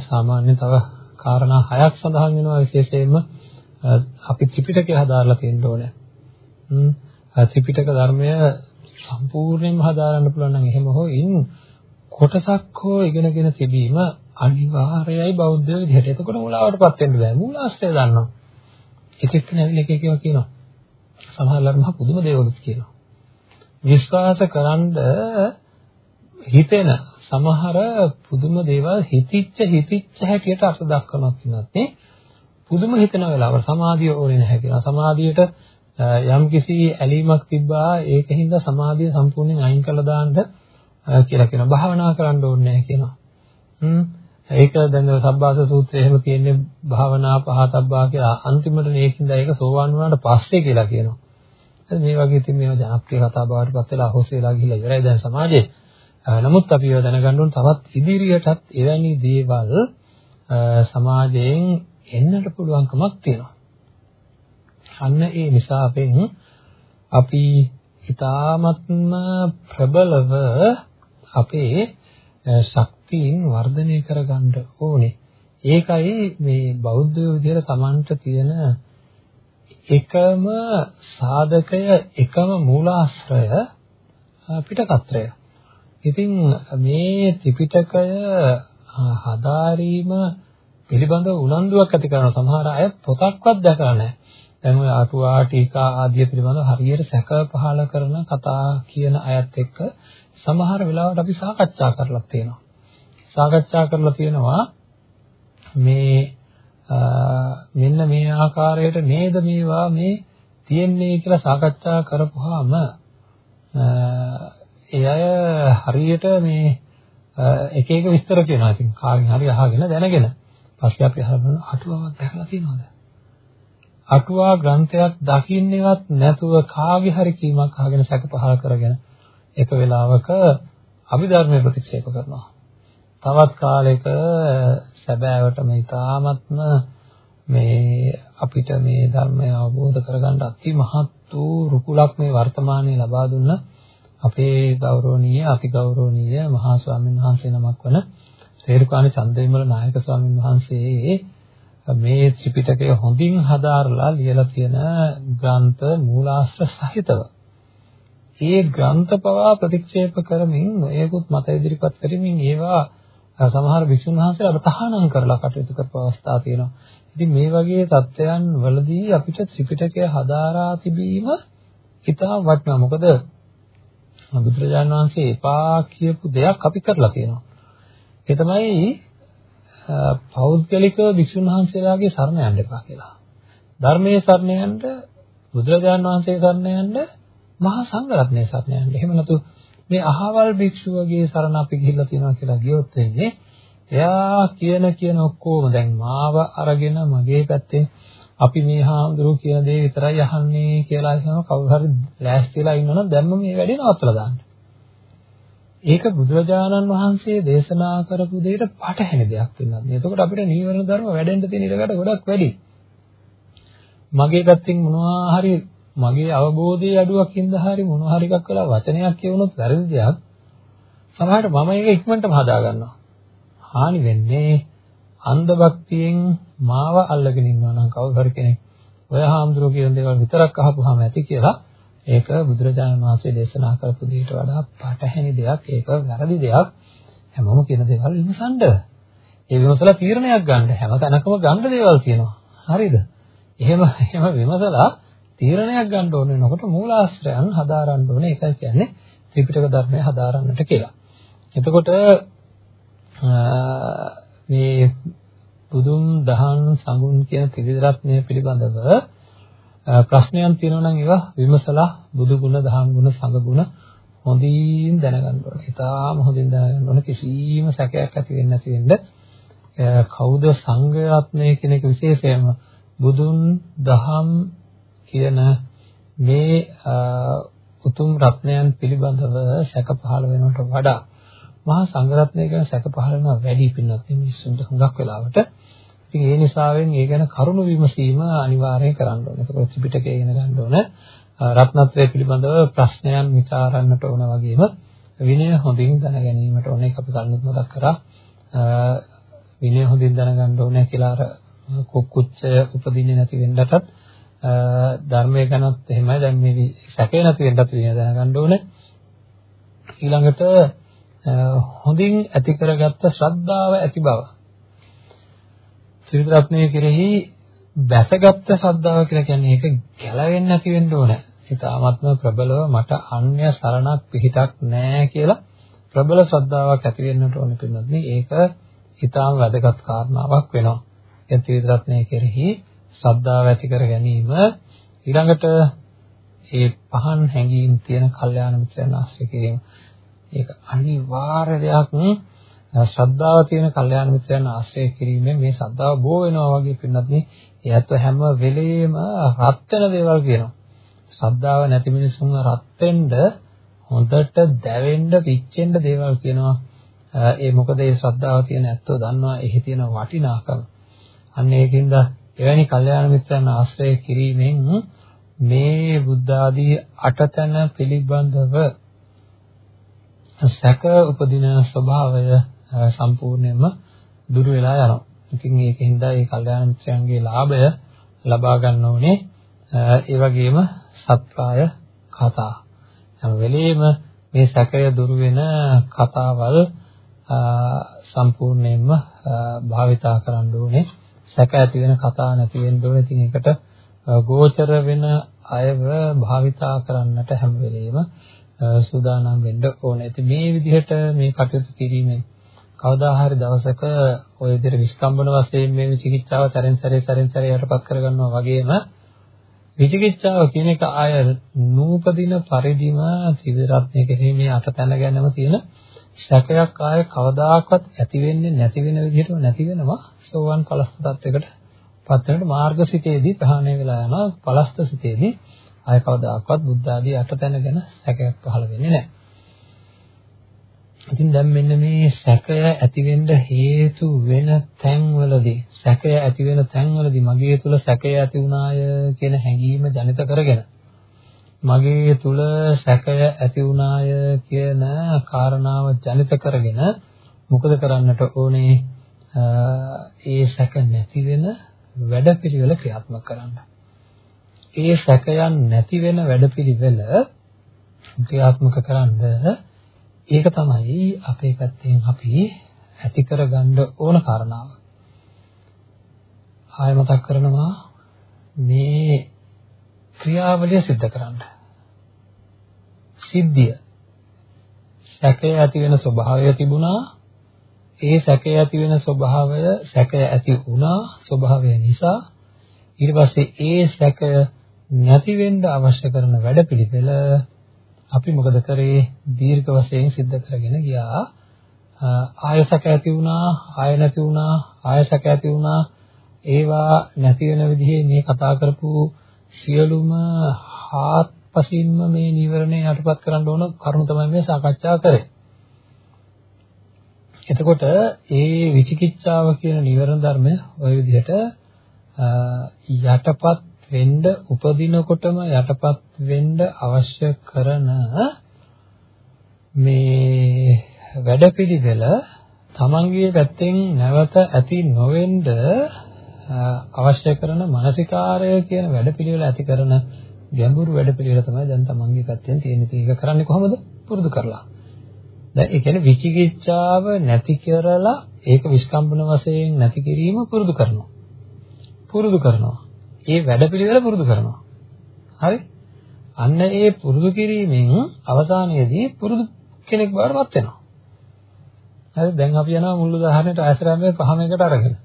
සාමාන්‍ය තව කාරණා හයක් සඳහන් වෙනවා විශේෂයෙන්ම අපි ත්‍රිපිටකය හදාarලා තියෙන්න ඕනේ. හ්ම් ත්‍රිපිටක ධර්මය සම්පූර්ණයෙන්ම හදාරන්න පුළුවන් නම් එහෙම හොයින් කොටසක් හෝ ඉගෙනගෙන තිබීම අනිවාර්යයි බෞද්ධ විදිහට. එතකොට මූලාවටපත් වෙන්න බෑ. මූලාශ්‍රය දන්නවා. එක එක නැවිල එක එකව කියනවා. සමහරවල් මහ පුදුම දේවලුත් කියනවා. විශ්වාස කරන්ඩ හිතෙන සමහර පුදුම දේවල් හිතිච්ච හිතිච්ච හැටියට අර්ථ දක්වනවා කියනත් නේ පුදුම හිතන වෙලාවල සමාධිය ඕනේ නැහැ කියලා. සමාධියට යම් කිසි ඇලීමක් තිබ්බා ඒකින්ද සමාධිය සම්පූර්ණයෙන් අයින් කළා දාන්න කියලා කියනවා. භාවනා කරන්න ඕනේ නැහැ කියනවා. හ්ම් ඒක දැන් සබ්බාස සූත්‍රයේ එහෙම කියන්නේ භාවනා පහතබ්බා කියලා අන්තිමට මේකින්ද ඒක සෝවාන් වුණාට පස්සේ කියලා කියනවා. මේ වගේ ඉතින් මේවා ජනප්‍රිය කතා බවට පත් වෙලා අහෝස් වෙලා ගිහිල්ලා ඉවරයි දැන් සමාජයේ. නමුත් අපි ඒවා දැනගන්න ඕන තවත් ඉදිරියටත් එවැනි දේවල් සමාජයෙන් එන්නට පුළුවන්කමක් තියෙනවා. අන්න ඒ නිසා අපෙන් අපි ඊ타ත්ම ප්‍රබලව අපේ ශක්තියින් වර්ධනය කරගන්න ඕනේ. ඒකයි මේ බෞද්ධ විදියට Tamanට තියෙන එකම සාධකය එකම මූලාශ්‍රය පිටකත්‍රය. ඉතින් මේ ත්‍රිපිටකය හදාරීම පිළිබඳව උනන්දුවක් ඇති කරන සමහර අය පොතක්වත් දැකලා නැහැ. දැන් ඔය අටුවා ටීකා ආදිය පිළිබඳව හරියට සැක පහල කරන කතා කියන අයත් එක්ක සමහර වෙලාවට අපි සාකච්ඡා කරලා තියෙනවා. සාකච්ඡා කරලා තියෙනවා මේ මෙන්න මේ ආකාරයට නේද මේවා මේ තියෙන්නේ කියලා සාකච්ඡා කරපුවාම ඒ අය හරියට මේ එක එක විස්තර කියනවා. ඉතින් කාගෙන් හරි අහගෙන දැනගෙන. පස්සේ අපි අහන අටුවාවක් දැකලා තියෙනවද? අටුවා ග්‍රන්ථයක් දකින්නේවත් නැතුව කාගේ හරි කීමක් අහගෙන සැක පහල කරගෙන එක වෙලාවක අභිධර්මයේ ප්‍රතික්ෂේප කරනවා. තවත් කාලයක සැබෑවටම ඊ타ත්ම මේ අපිට මේ ධර්මය අවබෝධ කරගන්න අති මහත් වූ රුකුලක් මේ වර්තමානයේ ලබා දුන්න අපේ ගෞරවනීය අති ගෞරවනීය මහා ස්වාමීන් වහන්සේ නමක් වන රේරුකාණ චන්දවිමල නායක ස්වාමීන් වහන්සේ මේ ත්‍රිපිටකය හොඳින් හදාarලා ලියලා තියෙන ග්‍රන්ථ මූලාශ්‍ර සහිතව. ඒ ග්‍රන්ථ පවා ප්‍රතික්ෂේප කරමින් ඒකුත් මත ඉදිරිපත් කරමින් ඒවා සමහර වික්ෂුන් වහන්සේලා තහනම් කරලා කටයුතු කරපු අවස්ථා තියෙනවා. ඉතින් මේ වගේ தත්වයන් වලදී අපිට ත්‍රිපිටකය හදාරා තිබීම ඉතා වටිනවා. මොකද බුදුරජාණන් වහන්සේ එපා කියපු දෙයක් අපි කරලා තියෙනවා. ඒ තමයි පෞද්ගලික වික්ෂුන් වහන්සේලාගේ සරණ යන්න එපා කියලා. ධර්මයේ සරණ යන්න බුදුරජාණන් වහන්සේ සරණ යන්න මහා සංඝරත්නයේ සරණ යන්න. එහෙම නැතු මේ අහවල් භික්ෂුවගේ සරණ අපි ගිහිල්ලා තියෙනවා කියලා ගියොත් වෙන්නේ එයා කියන කියන ඔක්කොම දැන් මාව අරගෙන මගේ පැත්තෙන් අපි මේ හාමුදුරුවෝ කියන දේ විතරයි අහන්නේ කියලා හිතන කවුරු හරි ලෑස්තිලා ඉන්නවනම් දැන්ම මේ වැඩේ නවත්තලා දාන්න. ඒක බුදුරජාණන් වහන්සේ දේශනා කරපු දෙයට පටහැනි දෙයක් වෙනවා. එතකොට අපිට නීවරණ ධර්ම වැඩෙන්න තියෙන ඉඩකට ගොඩක් වැඩි. මගේ පැත්තෙන් මොනවා හරි මගේ අවබෝධයේ අඩුවක් හින්දා හරි මොනවා හරි එකක් කළා වචනයක් කියවුනොත් වැරදි දෙයක් සමහරට මම ඒක ඉක්මනටම හදා ගන්නවා. හානි වෙන්නේ අන්ධ භක්තියෙන් මාව අල්ලගෙන ඉන්නවා නම් කවුරු හරි කෙනෙක් ඔය හාමුදුරුවෝ කියන දේවල් විතරක් අහපුවාම ඇති කියලා ඒක බුදුරජාණන් වහන්සේ දේශනා කරපු දෙයට වඩා පටහැනි දෙයක් ඒක වැරදි දෙයක් හැමෝම කියන දේවල් විමසන්න. ඒ විමසලා තීරණයක් ගන්න හැම තැනකම ගන්න දේවල් තියෙනවා. හරිද? එහෙම එහෙම විමසලා තීරණයක් ගන්න ඕන වෙනකොට මූලාශ්‍රයන් හදාරන්න ඕනේ. ඒකයි කියන්නේ ත්‍රිපිටක ධර්මය හදාරන්නට කියලා. එතකොට මේ බුදුන් දහන් සංගුණ කියන ත්‍රිවිධ රත්නය පිළිබඳව ප්‍රශ්නයන් තියෙනවා නම් ඒවා විමසලා බුදු ගුණ, දහම් ගුණ, සංඝ ගුණ හොඳින් දැනගන්න ඕනේ. ඉතාලම හොඳින් දැනගන්න ඕනේ. කිසිම සැකයක් ඇති වෙන්නේ නැති වෙන්න කවුද සංඝ රත්නය කියන එක විශේෂයෙන්ම බුදුන් දහම් කියන මේ උතුම් රත්නයන් පිළිබඳව සැක පහළ වෙනවට වඩා මහා සංඝරත්නය ගැන සැක පහළ වෙනවා වැඩි පින්නත් මිනිස්සුන්ට හුඟක් වෙලාවට. ඉතින් ඒ නිසාවෙන් ඒ ගැන කරුණු විමසීම අනිවාර්යයෙන් කරන්න ඕනේ. ඒක ත්‍රිපිටකය ඉගෙන ගන්න ඕනේ. රත්නත්‍රය පිළිබඳව ප්‍රශ්නයන් විචාරන්නට ඕන වගේම විනය හොඳින් දැන ගැනීමට ඕනේ. ඒක අපි කලින් මතක් කරා. විනය හොඳින් දැනගන්න ඕනේ කියලා අර කුක්කුච්චය උපදින්නේ නැති වෙන්නටත් ධර්මය ගැනත් එහෙමයි දැන් මේ සැකේ නැති වෙන්නත් විනය දැනගන්න ඕනේ. ඊළඟට හොඳින් ඇති කරගත්ත ශ්‍රද්ධාව ඇති බව. ත්‍රිවිධ රත්නයේ කෙරෙහි බැසගත්ත ශ්‍රද්ධාව කියලා කියන්නේ ඒක ගැලවෙන්නේ නැති වෙන්න ඕනේ. ඊටාත්ම ප්‍රබලව මට අන්‍ය සරණක් පිහිටක් නැහැ කියලා ප්‍රබල ශ්‍රද්ධාවක් ඇති වෙන්නට ඕනේ පින්නත් ඒක ඊටාම වැදගත් කාරණාවක් වෙනවා. ඒ ත්‍රිවිධ රත්නයේ කෙරෙහි ශ්‍රද්ධාව ඇති කර ගැනීම ඊළඟට ඒ පහන් හැඟීම් තියෙන කල්යාණ මිත්‍රයන් ආශ්‍රය කිරීම ඒක අනිවාර්ය දෙයක් ශ්‍රද්ධාව තියෙන කල්යාණ මිත්‍රයන් ආශ්‍රය කිරීමෙන් මේ ශ්‍රද්ධාව බෝ වෙනවා වගේ පින්නත් නේ. එයත් හැම වෙලෙම රත් වෙන දේවල් කියනවා. ශ්‍රද්ධාව නැති මිනිසුන් රත් වෙන්න හොඳට දැවෙන්න පිච්චෙන්න දේවල් කියනවා. ඒ මොකද ඒ ශ්‍රද්ධාව තියෙන ඇත්තෝ දන්නවා. එහි තියෙන වටිනාකම. අන්න ඒකින්ද එවැනි කල්යාණ මිත්‍රයන් ආශ්‍රය කිරීමෙන් මේ බුද්ධ ආදී අටතන පිළිබඳව සැක උපදින ස්වභාවය සම්පූර්ණයෙන්ම දුර වෙලා යනවා. ඉතින් ඒකින්ද මේ කල්යාණ මිත්‍රයන්ගේ ලාභය ලබා ගන්න ඕනේ. ඒ වගේම සත්‍යාය කතා. හැම වෙලෙම මේ සැකය දුර වෙන කතාවල් සම්පූර්ණයෙන්ම භාවිතා කරන්න ඕනේ. සැක ඇති වෙන කතා නැති වෙන්න ඕනේ. ඉතින් ඒකට ගෝචර වෙන අයව භාවිතා කරන්නට හැම වෙලෙම සූදානම් වෙන්න ඕනේ. ඉතින් මේ විදිහට මේ කටයුතු කිරීමෙන් කවදා හරි දවසක ඔය විදිහට විස්කම්බන වශයෙන් මේ විචිකිච්ඡාව තරෙන් සැරේ තරෙන් සැරේ යටපත් කරගන්නවා වගේම විචිකිච්ඡාව කියන එක ආය නූපදින පරිදිම ත්‍රිවිධ කෙරෙහි මේ අටතැන ගැනම තියෙන සැකයක් ආය කවදාකවත් ඇති වෙන්නේ නැති වෙන විදිහටම නැති වෙනවා සෝවන් පලස්ත තත්වයකට පත් වෙනකොට මාර්ගසිතේදී ප්‍රහාණය වෙලා යනවා පලස්ත සිතේදී ආය කවදාකවත් බුද්ධ ආදී අටතැන ගැන සැකයක් පහළ වෙන්නේ නැහැ. ඉතින් දැන් මෙන්න මේ සැකය ඇති වෙන්න හේතු වෙන තැන්වලදී සැකය ඇති වෙන තැන්වලදී මගේ තුල සැකය ඇති වුණාය කියන හැඟීම ජනිත කරගෙන මගේ තුල සැකය ඇති වුණාය කියන කාරණාව ජනිත කරගෙන මොකද කරන්නට ඕනේ ඒ සැක නැති වෙන වැඩපිළිවෙල ක්‍රියාත්මක කරන්න. ඒ සැකයන් නැති වෙන වැඩපිළිවෙල ක්‍රියාත්මක කරන්න ඒක තමයි අපේ පැත්තෙන් අපි ඇති කරගන්න ඕන කාරණාව. ආය මතක් කරනවා මේ ක්‍රියාවලිය සිද්ධ කරන්න. සිද්ධිය සැකය ඇති වෙන ස්වභාවය තිබුණා ඒ සැකය ඇති වෙන ස්වභාවය සැකය ඇති වුණා ස්වභාවය නිසා ඊට පස්සේ ඒ සැකය නැති වෙන්න අවශ්‍ය කරන වැඩපිළිවෙල අපි මොකද කරේ? දීර්ඝ වශයෙන් සිද්ධ කරගෙන ගියා. ආයසක ඇති වුණා ආය නැති වුණා ආයසක ඇති වුණා. ඒවා නැති වෙන විදිහේ මේ කතා කරපු සියලුම හාත්පසින්ම මේ නීවරණය යටපත් කරන්න ඕන කරුණු තමයි මේ සාකච්ඡා කරේ. එතකොට ඒ විචිකිච්ඡාව කියන නීවරණ ධර්මය ওই විදිහට යටපත් වෙන්න උපදිනකොටම යටපත් වෙන්න අවශ්‍ය කරන මේ වැඩපිළිවෙල තමන්ගේ පැත්තෙන් නැවත ඇති නොවෙන්න අවශ්‍ය කරන මානසිකාරය කියන වැඩපිළිවෙල ඇති කරන ගැඹුරු වැඩපිළිවෙල තමයි දැන් තමන්ගේ පැත්තෙන් තියෙන ඒක කරන්නේ කොහොමද? පුරුදු කරලා. දැන් ඒ කියන්නේ විචිකිච්ඡාව නැති කරලා ඒක විස්කම්බන වශයෙන් නැති කිරීම පුරුදු කරනවා. පුරුදු කරනවා. ඒ වැඩපිළිවෙල පුරුදු කරනවා. හරි? අන්න ඒ පුරුදු කිරීමෙන් අවසානයේදී පුරුදු කෙනෙක් බවට පත් වෙනවා. හරි? දැන් අපි යනවා මුල් උදාහරණයට ආශ්‍රමයේ පහමයකට අරගෙන.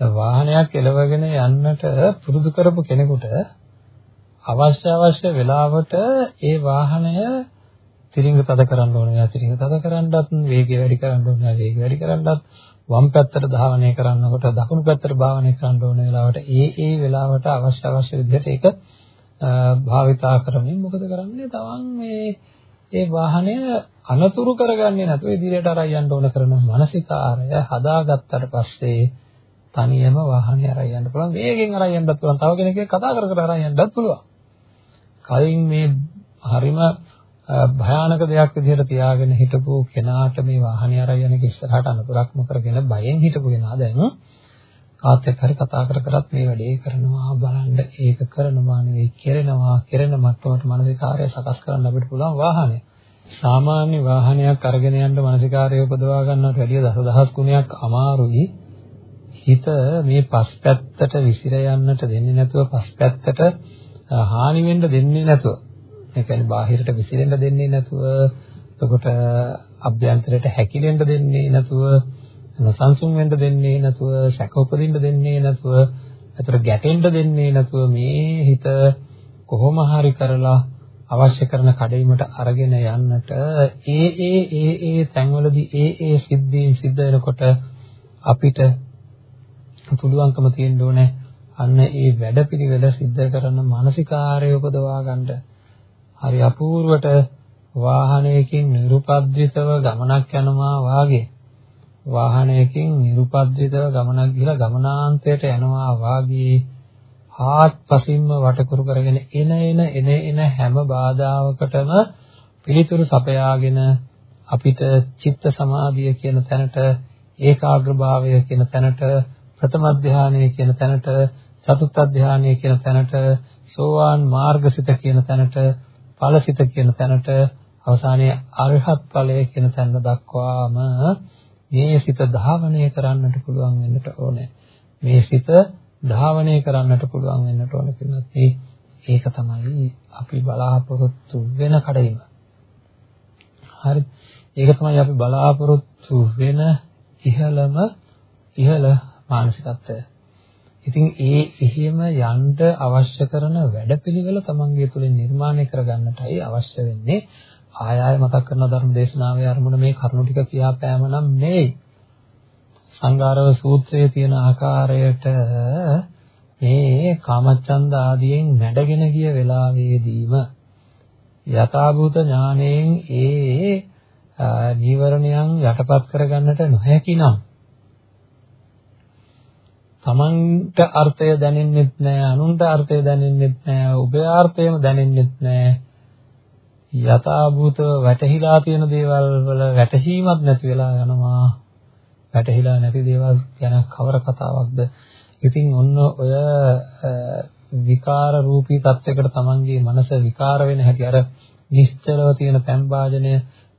වාහනයක් එලවගෙන යන්නට පුරුදු කරපු කෙනෙකුට අවශ්‍ය අවශ්‍ය වෙලාවට ඒ වාහනය තිරිංග තද කරන්න ඕනේ. තිරිංග තද කරන්නත් වේගය වැඩි කරන්න ඕනේ. වේගය වැඩි කරන්නත් වම් පැත්තට ධාවනය කරනකොට දකුණු පැත්තට භාවනය කරන්න ඕන වෙලාවට ඒ ඒ වෙලාවට අවශ්‍ය අවශ්‍ය විදිහට ඒක භාවිතා කරමින් මොකද කරන්නේ? තවන් මේ ඒ වාහනය අනතුරු කරගන්නේ නැතුව ඉදිරියට අරන් යන්න ඕන කරන මානසිකාරය හදාගත්තට පස්සේ තනියම වාහනේ අරන් යන්න පුළුවන් වේගෙන් අරන් යන්නත් පුළුවන් තව කෙනෙක් කතා කර කර අරන් යන්නත් පුළුවන් කලින් මේ හරිම භයානක දෙයක් විදිහට තියාගෙන හිටපු කෙනාට මේ වාහනේ අරන් යන ඉස්සරහට අනතුරක් නොකරගෙන බයෙන් හිටපු කෙනා දැන් කාත් එක්ක හරි කතා කර කරත් මේ වැඩේ කරනවා බලන්න ඒක කරනවා නෙවෙයි කරනවා කරන මට්ටමට මානසිකාර්ය සකස් කරන්න අපිට පුළුවන් වාහනය. සාමාන්‍ය වාහනයක් අරගෙන යන්න මානසිකාර්ය උපදවා ගන්නට වැඩිය දසදහස් ගුණයක් අමාරුයි. හිත මේ පස් පැත්තට විසිර යන්නට දෙන්නේ නැතුව පස් පැත්තට හානි වෙන්න දෙන්නේ නැතුව ඒ කියන්නේ බාහිරට විසිරෙන්න දෙන්නේ නැතුව එතකොට අභ්‍යන්තරයට හැකිලෙන්න දෙන්නේ නැතුව නොසන්සුන් වෙන්න දෙන්නේ නැතුව සැක උපදින්න දෙන්නේ නැතුව අතට ගැටෙන්න දෙන්නේ නැතුව මේ හිත කොහොම හරි කරලා අවශ්‍ය කරන කඩේකට අරගෙන යන්නට ඒ ඒ ඒ ඒ තැන්වලදී ඒ ඒ සිද්ධීන් සිද්ධ වෙනකොට අපිට පුළුවන්කම තියෙන්න ඕනේ අන්න ඒ වැඩපිළිවෙල සිද්ධ කරන මානසිකාරය උපදවා ගන්න. හරි අපූර්වට වාහනයකින් නිරුපද්‍රිතව ගමනක් යනවා වාගේ. වාහනයකින් නිරුපද්‍රිතව ගමනක් ගිහලා ගමනාන්තයට යනවා වාගේ. ආත්පසින්ම වටකුරු කරගෙන එන එන එන එන හැම බාධාවකටම පිළිතුරු සපයාගෙන අපිට චිත්ත සමාධිය කියන තැනට ඒකාග්‍රභාවය කියන තැනට ප්‍රථම ධානය කියන තැනට චතුත්ථ ධානය කියන තැනට සෝවාන් මාර්ගසිත කියන තැනට ඵලසිත කියන තැනට අවසානයේ අරහත් ඵලය කියන තැන දක්වාම මේ සිත ධාවනය කරන්නට පුළුවන් වෙන්නට ඕනේ. මේ සිත ධාවනය කරන්නට පුළුවන් වෙන්නට ඕනේ කියනත් ඒක තමයි අපි බලාපොරොත්තු වෙන කඩේම. හරි. ඒක තමයි අපි බලාපොරොත්තු වෙන ඉහළම ඉහළ මානසිකත්වය. ඉතින් ඒ එහෙම යන්න අවශ්‍ය කරන වැඩපිළිවෙල තමන්ගේ තුලින් නිර්මාණය කරගන්නටයි අවශ්‍ය වෙන්නේ. ආය ආය මතක් කරන ධර්ම දේශනාවේ අරමුණ මේ කරුණු ටික කියාපෑම නම් නෙවෙයි. සංගාරව සූත්‍රයේ තියෙන ආකාරයට මේ කාමච්ඡන්ද ආදියෙන් නැඩගෙන ගිය වෙලාවේදීම යථාභූත ඥාණයෙන් ඒ නීවරණයන් යටපත් කරගන්නට නොහැකි නම් තමන්ට අර්ථය දැනෙන්නෙත් නැහැ අනුන්ට අර්ථය දැනෙන්නෙත් නැහැ උභයාර්ථයම දැනෙන්නෙත් නැහැ යථාභූත වැටහිලා තියෙන දේවල් වල වැටහීමක් නැති වෙලා යනවා. වැටහිලා නැති දේවල් ගැන කවර කතාවක්ද? ඉතින් ඔන්න ඔය විකාර රූපී තත්යකට තමන්ගේ මනස විකාර වෙන හැටි. අර නිශ්චලව තියෙන පෑන් වාදනය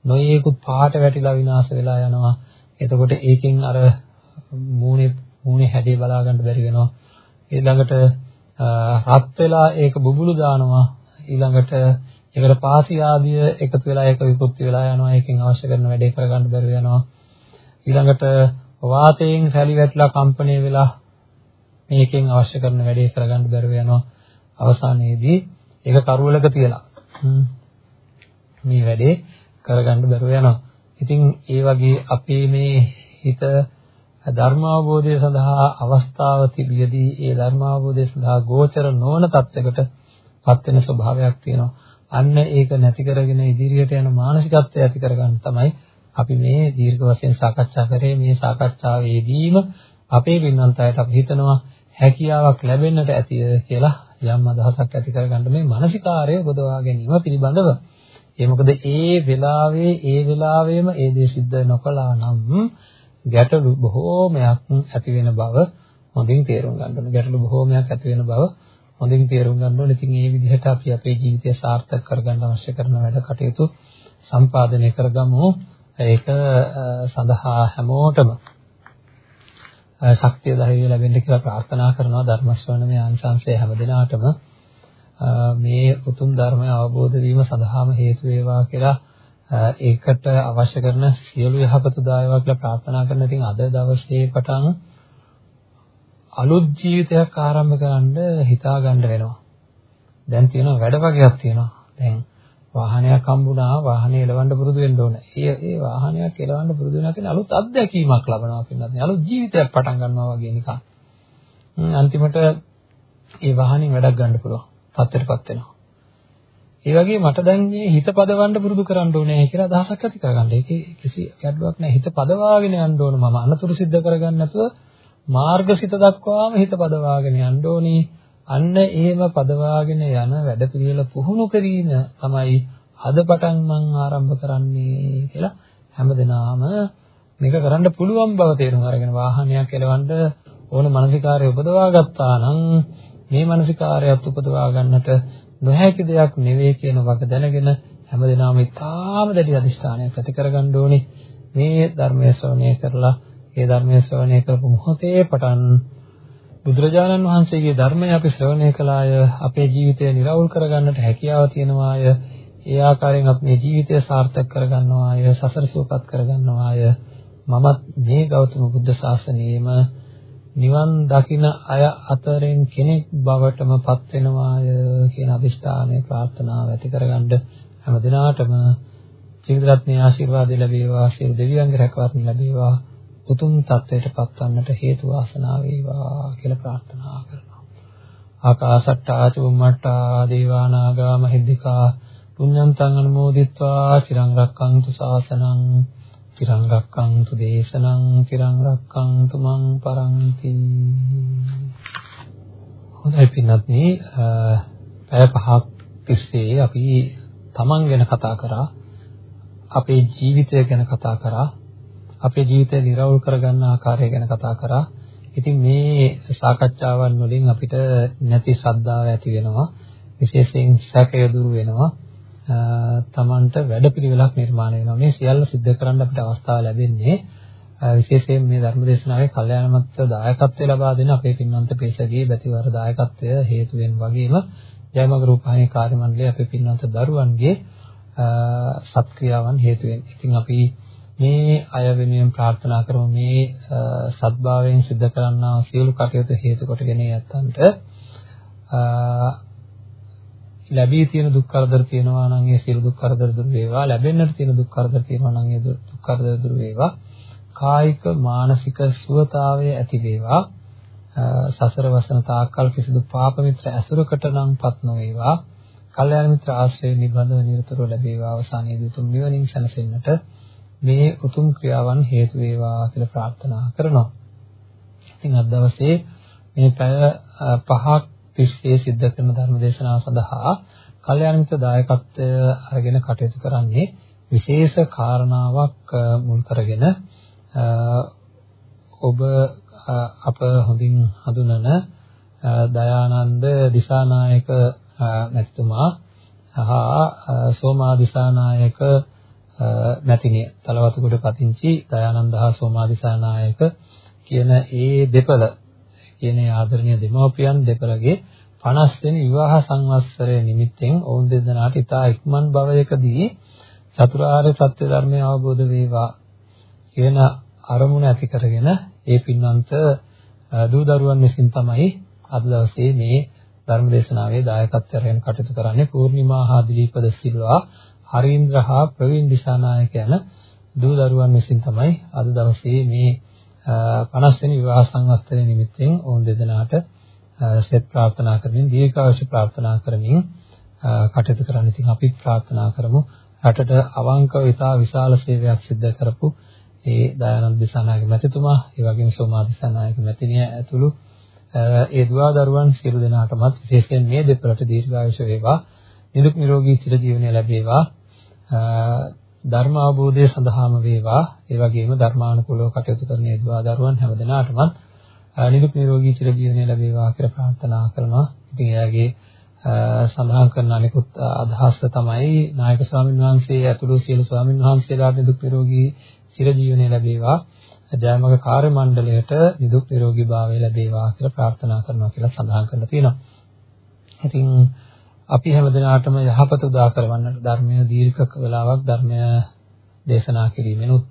නොයේකුත් පාට වැටිලා විනාශ වෙලා යනවා. එතකොට ඒකෙන් අර මූණේ මූණේ හැඩේ බලා ගන්න බැරි වෙනවා. ඊළඟට රත් වෙලා ඒක බුබුලු දානවා. ඊළඟට ඒකට පාසි ආදිය එකතු වෙලා ඒක විකෘති වෙලා යනවා. ඒකෙන් අවශ්‍ය කරන වැඩේ කරගන්න බැරි වෙනවා. ඊළඟට වාතයෙන් රැලි වැටලා කම්පණය වෙලා මේකෙන් අවශ්‍ය කරන වැඩේ කරගන්න බැරුව යනවා අවසානයේදී ඒක කරුවලක තියලා මේ වැඩේ කරගන්න බැරුව යනවා ඉතින් ඒ වගේ අපේ මේ හිත ධර්ම අවබෝධය සඳහා අවස්ථාව තිබියදී ඒ ධර්ම අවබෝධය සඳහා ගෝචර නොවන තත්යකට පත් වෙන ස්වභාවයක් තියෙනවා අන්න ඒක නැති කරගෙන ඉදිරියට යන මානසිකත්වය ඇති කරගන්න තමයි අපි මේ දීර්ඝ වශයෙන් සාකච්ඡා කරේ මේ සාකච්ඡාවේදීම අපේ පින්නන්තයට අපි හිතනවා හැකියාවක් ලැබෙන්නට ඇතිය කියලා යම් අදහසක් ඇති කරගන්න මේ මානසිකාරය බොදවා ගැනීම පිළිබඳව. ඒ මොකද ඒ වෙලාවේ ඒ වෙලාවෙම ඒ දේ සිද්ධ නොකළා නම් ගැටලු බොහෝමයක් ඇති වෙන බව හොඳින් තේරුම් ගන්න ඕනේ. ගැටලු බොහෝමයක් ඇති වෙන බව හොඳින් තේරුම් ගන්න ඕනේ. ඉතින් මේ විදිහට අපි අපේ ජීවිතය සාර්ථක කරගන්න අවශ්‍ය කරන වැඩ කටයුතු සම්පාදනය කරගමු. ඒක සඳහා හැමෝටම ශක්තිය ධෛර්යය ලැබෙන්න කියලා ප්‍රාර්ථනා කරනවා ධර්ම ශ්‍රවණමය ආංශංශය හැම දිනාටම මේ උතුම් ධර්මය අවබෝධ වීම සඳහාම හේතු වේවා කියලා ඒකට අවශ්‍ය කරන සියලු යහපත දායවා කියලා ප්‍රාර්ථනා කරන ඉතින් අද දවසේ පටන් අලුත් ජීවිතයක් ආරම්භ කරන්න හිතා ගන්න වෙනවා. දැන් තියෙන වැඩ වගේක් තියෙනවා. දැන් වාහනයක් හම්බුණා වාහනේ එලවන්න පුරුදු වෙන්න ඕන. ඒ ඒ වාහනයක් එලවන්න පුරුදු වෙනවා කියන්නේ අලුත් අත්දැකීමක් ලබනවා කියනවාත් නේ. අලුත් ජීවිතයක් පටන් ගන්නවා වගේ නිකන්. අන්තිමට ඒ වාහනේ වැඩක් ගන්න පුළුවන්. තත්ත්වයටපත් වෙනවා. ඒ වගේ මට දැන් මේ හිත පදවන්න පුරුදු කරන්න ඕනේ කියලා අදහසක් ඇති කරගන්න. ඒකේ කිසි ගැටලුවක් නැහැ. හිත පදවාගෙන යන්න ඕන මම අනතුරු සිද්ධ කරගන්න නැතුව මාර්ගසිත දක්වාම හිත පදවාගෙන යන්න ඕනේ. අන්න එහෙම පදවාගෙන යන වැඩපිළිවෙල පුහුණු කිරීම තමයි අද පටන් මම ආරම්භ කරන්නේ කියලා හැමදෙනාම මේක කරන්න පුළුවන් බව තේරුම් අරගෙන වාහනයක් එලවන්න ඕන මානසිකාරය උපදවා ගත්තා නම් මේ මානසිකාරයත් උපදවා ගන්නට නොහැකි දෙයක් නෙවෙයි කියන වග දැනගෙන හැමදෙනාම ඉතාම දැඩි අදිෂ්ඨානයක් ඇති කරගන්න ඕනේ. මේ ධර්මයේ ශ්‍රවණය කරලා ඒ ධර්මයේ ශ්‍රවණය කරපු මොහොතේ පටන් බුදුරජාණන් වහන්සේගේ ධර්මය අපි ශ්‍රවණය කළාය අපේ ජීවිතය નિරවුල් කරගන්නට හැකියාව තියෙනවාය ඒ ආකාරයෙන් අපි මේ ජීවිතය සාර්ථක කරගන්නවාය සසර සුවපත් කරගන්නවාය. මමත් මේ ගෞතම බුද්ධ ශාසනයෙම නිවන් දකින අය අතරින් කෙනෙක් බවටම පත් වෙනවාය කියන අදිෂ්ඨානය ප්‍රාර්ථනාව ඇති කරගන්න හැම දිනාටම ජීවිත රත්නයේ ආශිර්වාද ලැබේවා සියලු දෙවියන්ගේ රැකවරණ ලැබේවා උතුම් තත්වයට පත්වන්නට හේතු වාසනා වේවා කියලා ප්‍රාර්ථනා කරනවා. ආකාසට්ටා චුම්මට්ටා දේවා නාග මහිද්దికා පුඤ්ඤන්තං අනුමෝදිත්වා චිරං රක්ඛන්තු ශාසනං චිරං රක්ඛන්තු දේශනං චිරං රක්ඛන්තු මං පරන්ති. හොඳයි පින්වත්නි පැය පහක් තිස්සේ අපි තමන් ගැන කතා කරා අපේ ජීවිතය ගැන කතා කරා අපේ ජීවිතය નિරවුල් කරගන්න ආකාරය ගැන කතා කරා. ඉතින් මේ සාකච්ඡාවන් වලින් අපිට නැති ශ්‍රද්ධාව ඇති වෙනවා. විශේෂයෙන් සැකය දුරු වෙනවා. තමන්ට වැඩපිළිවෙලක් නිර්මාණය වෙනවා. මේ සියල්ල සිද්ධ කරන්න අපිට අවස්ථාව ලැබෙන්නේ විශේෂයෙන් මේ ධර්ම දේශනාවේ කල්යාණ මිත්‍ර දායකත්වය ලබා දෙන අපේ පින්වන්ත පේසගේ බැතිවර දායකත්වය හේතු වෙන වගේම ජයමග රූපහානි කාර්ය මණ්ඩලය අපේ පින්වන්ත දරුවන්ගේ සත්ක්‍රියාවන් හේතු වෙන. ඉතින් අපි මේ අය වෙනුවෙන් ප්‍රාර්ථනා කරමු මේ සත්භාවයෙන් සිද්ධ කරන්නා සියලු කටයුතු හේතු කොටගෙන යත්තන්ට ලැබී තියෙන දුක් කරදර තියෙනවා නම් ඒ සියලු දුක් කරදර දුරු වේවා. ලැබෙන්නට තියෙන දුක් කරදර තියෙනවා නම් ඒ දුක් කරදර දුරු වේවා. කායික මානසික සුවතාවය ඇති වේවා. සසර වසන තාක්කල් කිසිදු පාප මිත්‍ර ඇසුරකට නම්පත් නොවේවා. කල්යාණ මිත්‍ර ආශ්‍රය නිබඳව නිරතුරුව ලැබේවා. අවසානයේදී උතුම් නිවනින් සැනසෙන්නට මේ උතුම් ක්‍රියාවන් හේතු වේවා කියලා ප්‍රාර්ථනා කරනවා. ඉතින් අද දවසේ මේ පැය පහක් තිස්සේ සිද්ධ කරන ධර්ම දේශනාව සඳහා කල්යාණ මිත්‍ර දායකත්වය අරගෙන කටයුතු කරන්නේ විශේෂ කාරණාවක් මුල් කරගෙන ඔබ අප හොඳින් හඳුනන දයානන්ද දිසානායක මැතිතුමා හා සෝමා දිසානායක මැතිණිය තලවතුගොඩ පදිංචි දයානන්ද හා සෝමා දිසානායක කියන ඒ දෙපළ කියන ආදරණීය දෙමව්පියන් දෙපළගේ 50 වෙනි විවාහ සංවත්සරය නිමිත්තෙන් ඔවුන් දෙදෙනාට ඉතා ඉක්මන් භවයකදී චතුරාර්ය සත්‍ය ධර්මය අවබෝධ වේවා කියන අරමුණ ඇති කරගෙන ඒ පින්වන්ත දූ දරුවන් විසින් තමයි අද දවසේ මේ ධර්ම දේශනාවේ දායකත්වයෙන් කටයුතු කරන්නේ පූර්ණිමා හා දිලීපද සිල්වා හරීන්ද්‍ර හා ප්‍රවීන් දිසානායක යන දූ දරුවන් විසින් තමයි අද දවසේ මේ 50 වෙනි විවාහ සංවත්සරය නිමිත්තෙන් ඔවුන් දෙදෙනාට සෙත් ප්‍රාර්ථනා කරමින් දීර්ඝායුෂ ප්‍රාර්ථනා කරමින් කටයුතු කරන්න. ඉතින් අපි ප්‍රාර්ථනා කරමු රටට අවංකව ඉතා විශාල සේවයක් සිදු කරපු ඒ දයානන්ද දිසානායක මැතිතුමා, ඒ වගේම සෝමා දිසානායක මැතිණිය ඇතුළු ඒ දුවා දරුවන් සියලු දෙනාටමත් විශේෂයෙන් මේ දෙපළට දීර්ඝායුෂ වේවා, නිදුක් නිරෝගී චිරජීවනය ලැබේවා. ධර්ම අවබෝධය සඳහාම වේවා. ඒ වගේම ධර්මානුකූලව කටයුතු කරන ඒ දුවා දරුවන් හැමදෙනාටමත් නිදුක් නිරෝගී චිරජීවනය ලැබේවා කියලා ප්‍රාර්ථනා කරනවා. ඉතින් එයාගේ සඳහන් කරන අනිකුත් අදහස තමයි නායක ස්වාමීන් වහන්සේ ඇතුළු සියලු ස්වාමීන් වහන්සේලාට නිදුක් නිරෝගී චිරජීවනය ලැබේවා. ජයමග කාර්ය මණ්ඩලයට නිදුක් නිරෝගී භාවය ලැබේවා කියලා ප්‍රාර්ථනා කරනවා කියලා සඳහන් කරලා තියෙනවා. ඉතින් අපි හැමදෙනාටම යහපත උදා කරවන්නට ධර්මයේ දීර්ඝ වේලාවක් ධර්මය දේශනා කිරීමෙනුත්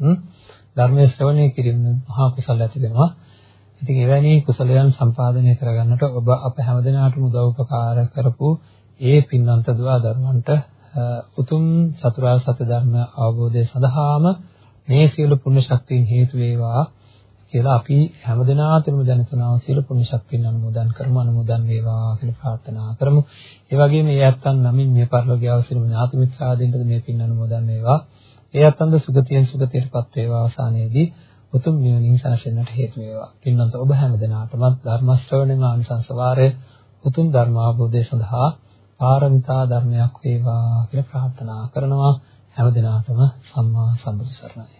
ධර්මයේ ශ්‍රවණය කිරීමෙන් මහා කුසල ඇති වෙනවා. ඉතින් එවැනි කුසලයන් සම්පාදනය කරගන්නට ඔබ අප හැමදෙනාටම උදව් උපකාර කරපු ඒ පින්වන්ත දුවා දරුවන්ට උතුම් චතුරාර්ය සත්‍ය ධර්ම අවබෝධය සඳහාම මේ සියලු පුණ්‍ය ශක්තියින් හේතු වේවා කියලා අපි හැමදෙනාටම දැනතුනා සියලු පුණ්‍ය ශක්තියින් අනුමෝදන් කරමු අනුමෝදන් වේවා කියලා ප්‍රාර්ථනා කරමු. ඒ වගේම මේ ඇත්තන් නමින් මේ පරිලෝකීය අවසරම ඥාති මිත්‍රාදීන්ට මේ පින් අනුමෝදන් වේවා. ඒ ඇත්තන්ද සුගතියෙන් සුගතියටපත් වේවා අවසානයේදී උතුම් නිවනින් සැනසෙන්නට හේතු වේවා. පින්නන්ත ඔබ හැමදෙනාටම ධර්ම ශ්‍රවණේ මානසංස වාරය උතුම් ධර්ම අවබෝධය සඳහා පාරමිතා ධර්මයක් වේවා කියලා ප්‍රාර්ථනා කරනවා. හැමදෙනාටම සම්මා සම්බුදු සරණයි